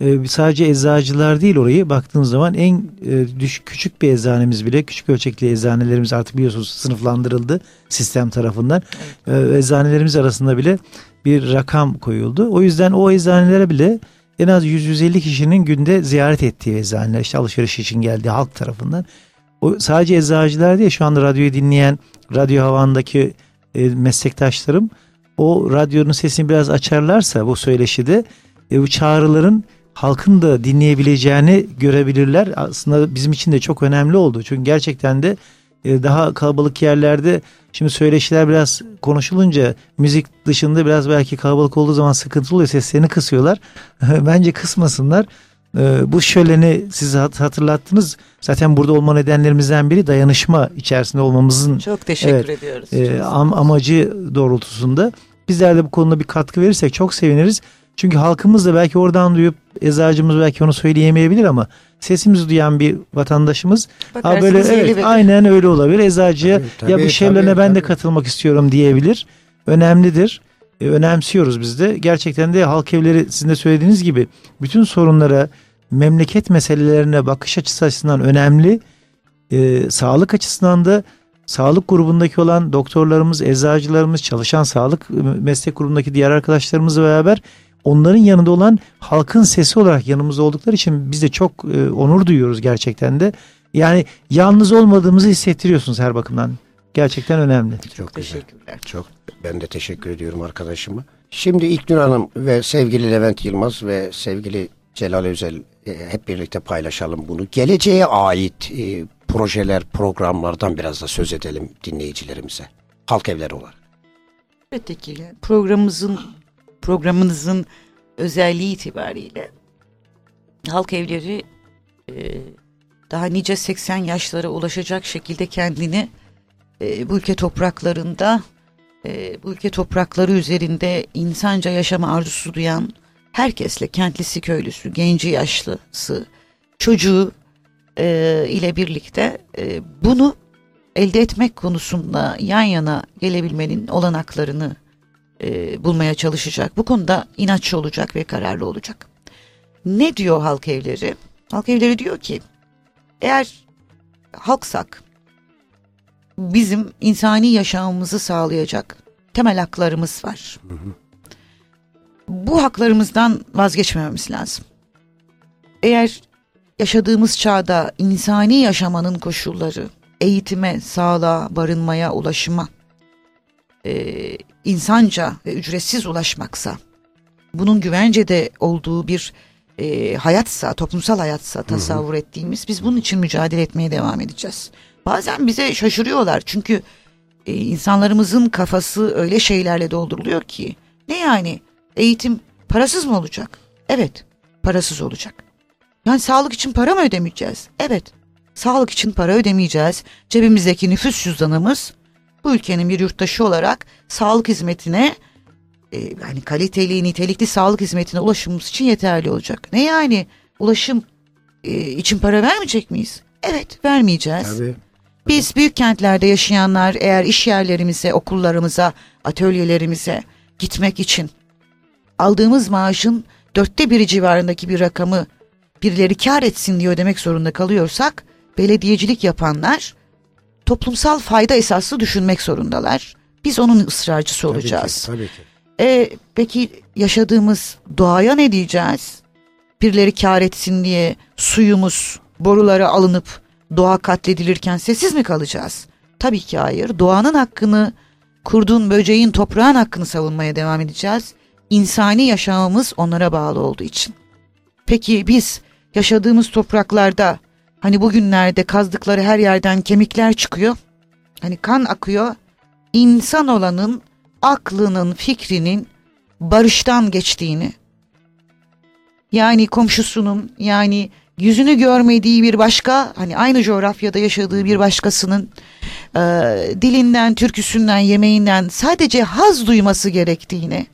E, sadece eczacılar değil orayı baktığınız zaman en e, düşük küçük bir eczanemiz bile küçük ölçekli eczanelerimiz artık biliyorsunuz sınıflandırıldı sistem tarafından. E, eczanelerimiz arasında bile bir rakam koyuldu. O yüzden o eczanelere bile en az 100-150 kişinin günde ziyaret ettiği eczaneler işte alışveriş için geldiği halk tarafından. O sadece eczacılar değil şu anda radyoyu dinleyen radyo havandaki e, meslektaşlarım o radyonun sesini biraz açarlarsa bu söyleşide e, bu çağrıların halkın da dinleyebileceğini görebilirler. Aslında bizim için de çok önemli oldu. Çünkü gerçekten de e, daha kalabalık yerlerde şimdi söyleşiler biraz konuşulunca müzik dışında biraz belki kalabalık olduğu zaman sıkıntı oluyor. Seslerini kısıyorlar. Bence kısmasınlar. E, bu şöleni siz hat- hatırlattınız. Zaten burada olma nedenlerimizden biri dayanışma içerisinde olmamızın Çok teşekkür Evet. ediyoruz. e, am- amacı doğrultusunda. Bizler de bu konuda bir katkı verirsek çok seviniriz. Çünkü halkımız da belki oradan duyup eczacımız belki onu söyleyemeyebilir ama sesimizi duyan bir vatandaşımız ha böyle evet bir- aynen öyle olabilir. Eczacıya Tabii, ya bu tabii, şevlerine tabii, ben de tabii. katılmak istiyorum diyebilir. Önemlidir. E, önemsiyoruz biz de. Gerçekten de halk evleri sizin de söylediğiniz gibi bütün sorunlara, memleket meselelerine bakış açısı açısından önemli. E, sağlık açısından da sağlık grubundaki olan doktorlarımız, eczacılarımız, çalışan sağlık e, meslek grubundaki diğer arkadaşlarımızla beraber onların yanında olan halkın sesi olarak yanımızda oldukları için biz de çok e, onur duyuyoruz gerçekten de. Yani yalnız olmadığımızı hissettiriyorsunuz her bakımdan. Gerçekten önemli. çok. Teşekkürler. Çok ben de teşekkür ediyorum arkadaşıma. Şimdi İlknur Hanım ve sevgili Levent Yılmaz ve sevgili Celal Özel e, hep birlikte paylaşalım bunu. Geleceğe ait e, projeler, programlardan biraz da söz edelim dinleyicilerimize. Halk evleri olarak. Elbette ki yani programımızın programınızın özelliği itibariyle halk evleri e, daha nice 80 yaşlara ulaşacak şekilde kendini e, bu ülke topraklarında e, bu ülke toprakları üzerinde insanca yaşama arzusu duyan herkesle kentlisi köylüsü genci yaşlısı çocuğu e, ile birlikte e, bunu elde etmek konusunda yan yana gelebilmenin olanaklarını e, bulmaya çalışacak. Bu konuda inatçı olacak ve kararlı olacak. Ne diyor halk evleri? Halk evleri diyor ki eğer halksak bizim insani yaşamımızı sağlayacak temel haklarımız var. Bu haklarımızdan vazgeçmememiz lazım. Eğer yaşadığımız çağda insani yaşamanın koşulları eğitime, sağlığa, barınmaya, ulaşıma e, insanca ve ücretsiz ulaşmaksa bunun güvencede olduğu bir e, hayatsa, toplumsal hayatsa tasavvur ettiğimiz biz bunun için mücadele etmeye devam edeceğiz. Bazen bize şaşırıyorlar çünkü e, insanlarımızın kafası öyle şeylerle dolduruluyor ki ne yani eğitim parasız mı olacak? Evet parasız olacak. Yani sağlık için para mı ödemeyeceğiz? Evet sağlık için para ödemeyeceğiz. Cebimizdeki nüfus cüzdanımız bu ülkenin bir yurttaşı olarak sağlık hizmetine e, yani kaliteli, nitelikli sağlık hizmetine ulaşımımız için yeterli olacak. Ne yani ulaşım e, için para vermeyecek miyiz? Evet vermeyeceğiz. Tabii. Biz büyük kentlerde yaşayanlar eğer iş yerlerimize, okullarımıza, atölyelerimize gitmek için aldığımız maaşın dörtte biri civarındaki bir rakamı birileri kar etsin diye ödemek zorunda kalıyorsak belediyecilik yapanlar toplumsal fayda esaslı düşünmek zorundalar. Biz onun ısrarcısı Tabii olacağız. ki, tabii ki. E, peki yaşadığımız doğaya ne diyeceğiz? Birileri kar etsin diye suyumuz borulara alınıp doğa katledilirken sessiz mi kalacağız? Tabii ki hayır. Doğanın hakkını, kurdun, böceğin, toprağın hakkını savunmaya devam edeceğiz. İnsani yaşamımız onlara bağlı olduğu için. Peki biz yaşadığımız topraklarda hani bugünlerde kazdıkları her yerden kemikler çıkıyor. Hani kan akıyor. İnsan olanın aklının, fikrinin barıştan geçtiğini, yani komşusunun, yani yüzünü görmediği bir başka, hani aynı coğrafyada yaşadığı bir başkasının e, dilinden, türküsünden, yemeğinden sadece haz duyması gerektiğini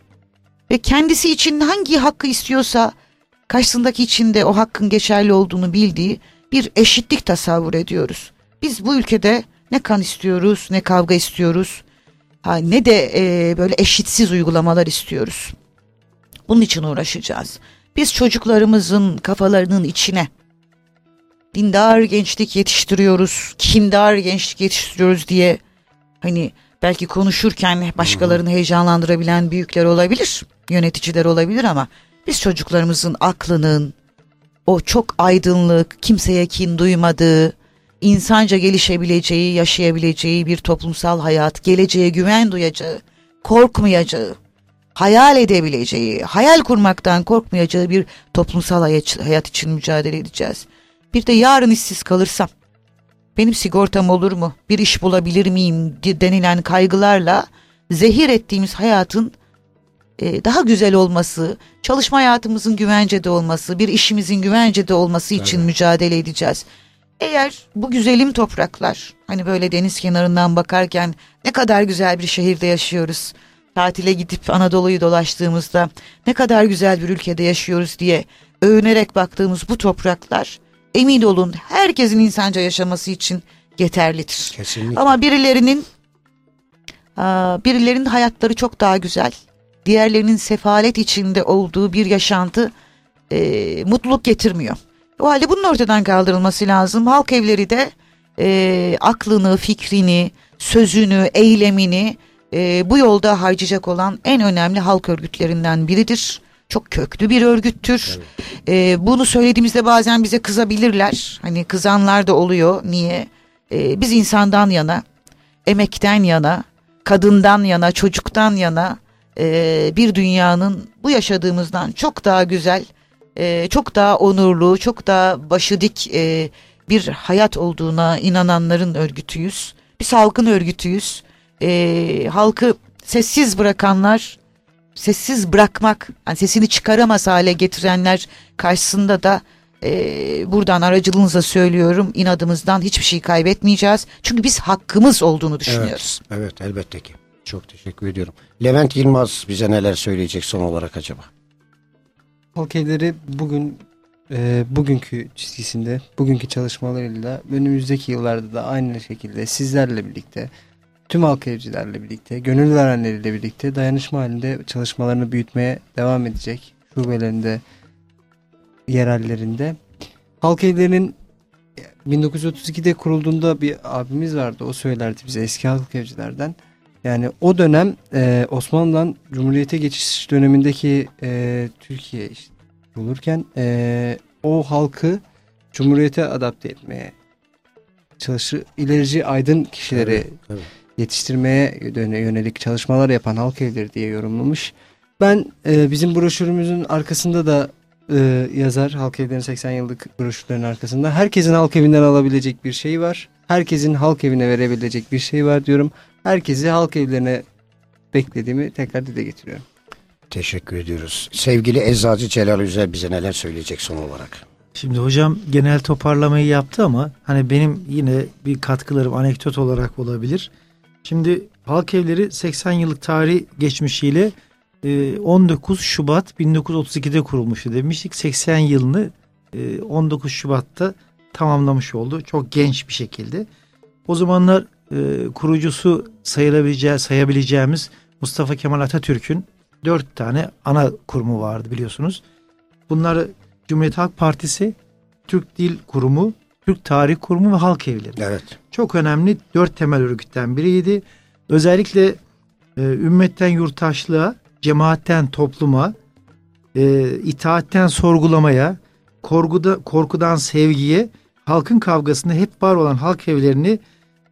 ve kendisi için hangi hakkı istiyorsa karşısındaki için de o hakkın geçerli olduğunu bildiği bir eşitlik tasavvur ediyoruz. Biz bu ülkede ne kan istiyoruz, ne kavga istiyoruz, Ha, ne de e, böyle eşitsiz uygulamalar istiyoruz. Bunun için uğraşacağız. Biz çocuklarımızın kafalarının içine dindar gençlik yetiştiriyoruz, kindar gençlik yetiştiriyoruz diye hani belki konuşurken başkalarını heyecanlandırabilen büyükler olabilir, yöneticiler olabilir ama biz çocuklarımızın aklının o çok aydınlık, kimseye kin duymadığı, insanca gelişebileceği, yaşayabileceği bir toplumsal hayat, geleceğe güven duyacağı, korkmayacağı, hayal edebileceği, hayal kurmaktan korkmayacağı bir toplumsal hayat için mücadele edeceğiz. Bir de yarın işsiz kalırsam, benim sigortam olur mu, bir iş bulabilir miyim denilen kaygılarla zehir ettiğimiz hayatın e, daha güzel olması, çalışma hayatımızın güvencede olması, bir işimizin güvencede olması için Evet. mücadele edeceğiz. Eğer bu güzelim topraklar hani böyle deniz kenarından bakarken ne kadar güzel bir şehirde yaşıyoruz. Tatile gidip Anadolu'yu dolaştığımızda ne kadar güzel bir ülkede yaşıyoruz diye övünerek baktığımız bu topraklar emin olun herkesin insanca yaşaması için yeterlidir. Kesinlikle. Ama birilerinin birilerinin hayatları çok daha güzel. Diğerlerinin sefalet içinde olduğu bir yaşantı e, mutluluk getirmiyor. O halde bunun ortadan kaldırılması lazım. Halk evleri de e, aklını, fikrini, sözünü, eylemini e, bu yolda harcayacak olan en önemli halk örgütlerinden biridir. Çok köklü bir örgüttür. E, bunu söylediğimizde bazen bize kızabilirler. Hani kızanlar da oluyor. Niye? E, biz insandan yana, emekten yana, kadından yana, çocuktan yana e, bir dünyanın bu yaşadığımızdan çok daha güzel, e, çok daha onurlu, çok daha başı dik e, bir hayat olduğuna inananların örgütüyüz. Biz halkın örgütüyüz. E, halkı sessiz bırakanlar, sessiz bırakmak, yani sesini çıkaramaz hale getirenler karşısında da e, buradan aracılığınızla söylüyorum inadımızdan hiçbir şey kaybetmeyeceğiz. Çünkü biz hakkımız olduğunu düşünüyoruz. Evet elbette ki. Çok teşekkür ediyorum. Levent Yılmaz bize neler söyleyecek son olarak acaba? Halk evleri bugün e, bugünkü çizgisinde, bugünkü çalışmalarıyla önümüzdeki yıllarda da aynı şekilde sizlerle birlikte, tüm halk evcilerle birlikte, gönül verenleriyle birlikte dayanışma halinde çalışmalarını büyütmeye devam edecek. Şubelerinde, yerellerinde. Halk evlerinin 1932'de kurulduğunda bir abimiz vardı. O söylerdi bize eski halk evcilerden. Yani o dönem e, Osmanlı'dan Cumhuriyet'e geçiş dönemindeki e, Türkiye işte kurulurken e, o halkı Cumhuriyet'e adapte etmeye çalışır. ilerici aydın kişileri Evet, evet. yetiştirmeye yöne- yönelik çalışmalar yapan halk evleri diye yorumlamış. Ben e, bizim broşürümüzün arkasında da e, yazar halk evlerinin 80 yıllık broşürlerin arkasında herkesin halk evinden alabilecek bir şey var. Herkesin halk evine verebilecek bir şey var diyorum. Herkesi halk evlerine beklediğimi tekrar dile getiriyorum. Teşekkür ediyoruz. Sevgili Eczacı Celal Üzel bize neler söyleyecek son olarak? Şimdi hocam genel toparlamayı yaptı ama hani benim yine bir katkılarım anekdot olarak olabilir. Şimdi halk evleri 80 yıllık tarih geçmişiyle e, 19 Şubat 1932'de kurulmuştu demiştik. 80 yılını e, 19 Şubat'ta tamamlamış oldu. Çok genç bir şekilde. O zamanlar e, kurucusu sayılabileceği, sayabileceğimiz Mustafa Kemal Atatürk'ün dört tane ana kurumu vardı biliyorsunuz. Bunları Cumhuriyet Halk Partisi, Türk Dil Kurumu, Türk Tarih Kurumu ve Halk Evleri. Evet. Çok önemli dört temel örgütten biriydi. Özellikle e, ümmetten yurttaşlığa, cemaatten topluma, e, itaatten sorgulamaya, korkuda, korkudan sevgiye, halkın kavgasında hep var olan halk evlerini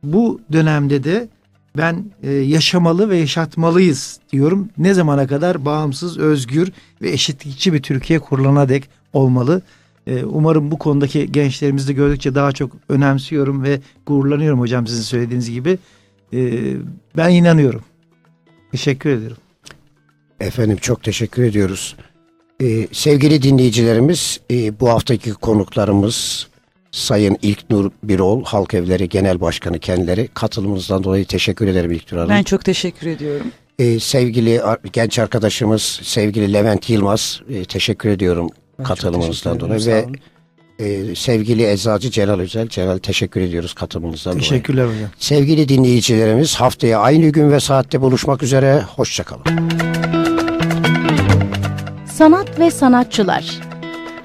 bu dönemde de ben e, yaşamalı ve yaşatmalıyız diyorum. Ne zamana kadar bağımsız, özgür ve eşitlikçi bir Türkiye kurulana dek olmalı. E, umarım bu konudaki gençlerimizi de gördükçe daha çok önemsiyorum ve gururlanıyorum hocam sizin söylediğiniz gibi. E, ben inanıyorum. Teşekkür ederim. Efendim çok teşekkür ediyoruz. Ee, sevgili dinleyicilerimiz e, bu haftaki konuklarımız Sayın İlknur Birol, Halk Evleri Genel Başkanı kendileri. Katılımınızdan dolayı teşekkür ederim İlknur Hanım. Ben çok teşekkür ediyorum. Ee, sevgili genç arkadaşımız sevgili Levent Yılmaz e, teşekkür ediyorum Ben katılımınızdan teşekkür dolayı ve e, sevgili Eczacı Celal Özel. Celal teşekkür ediyoruz katılımınızdan dolayı. Teşekkürler hocam. Sevgili dinleyicilerimiz haftaya aynı gün ve saatte buluşmak üzere. Hoşçakalın. Sanat ve sanatçılar.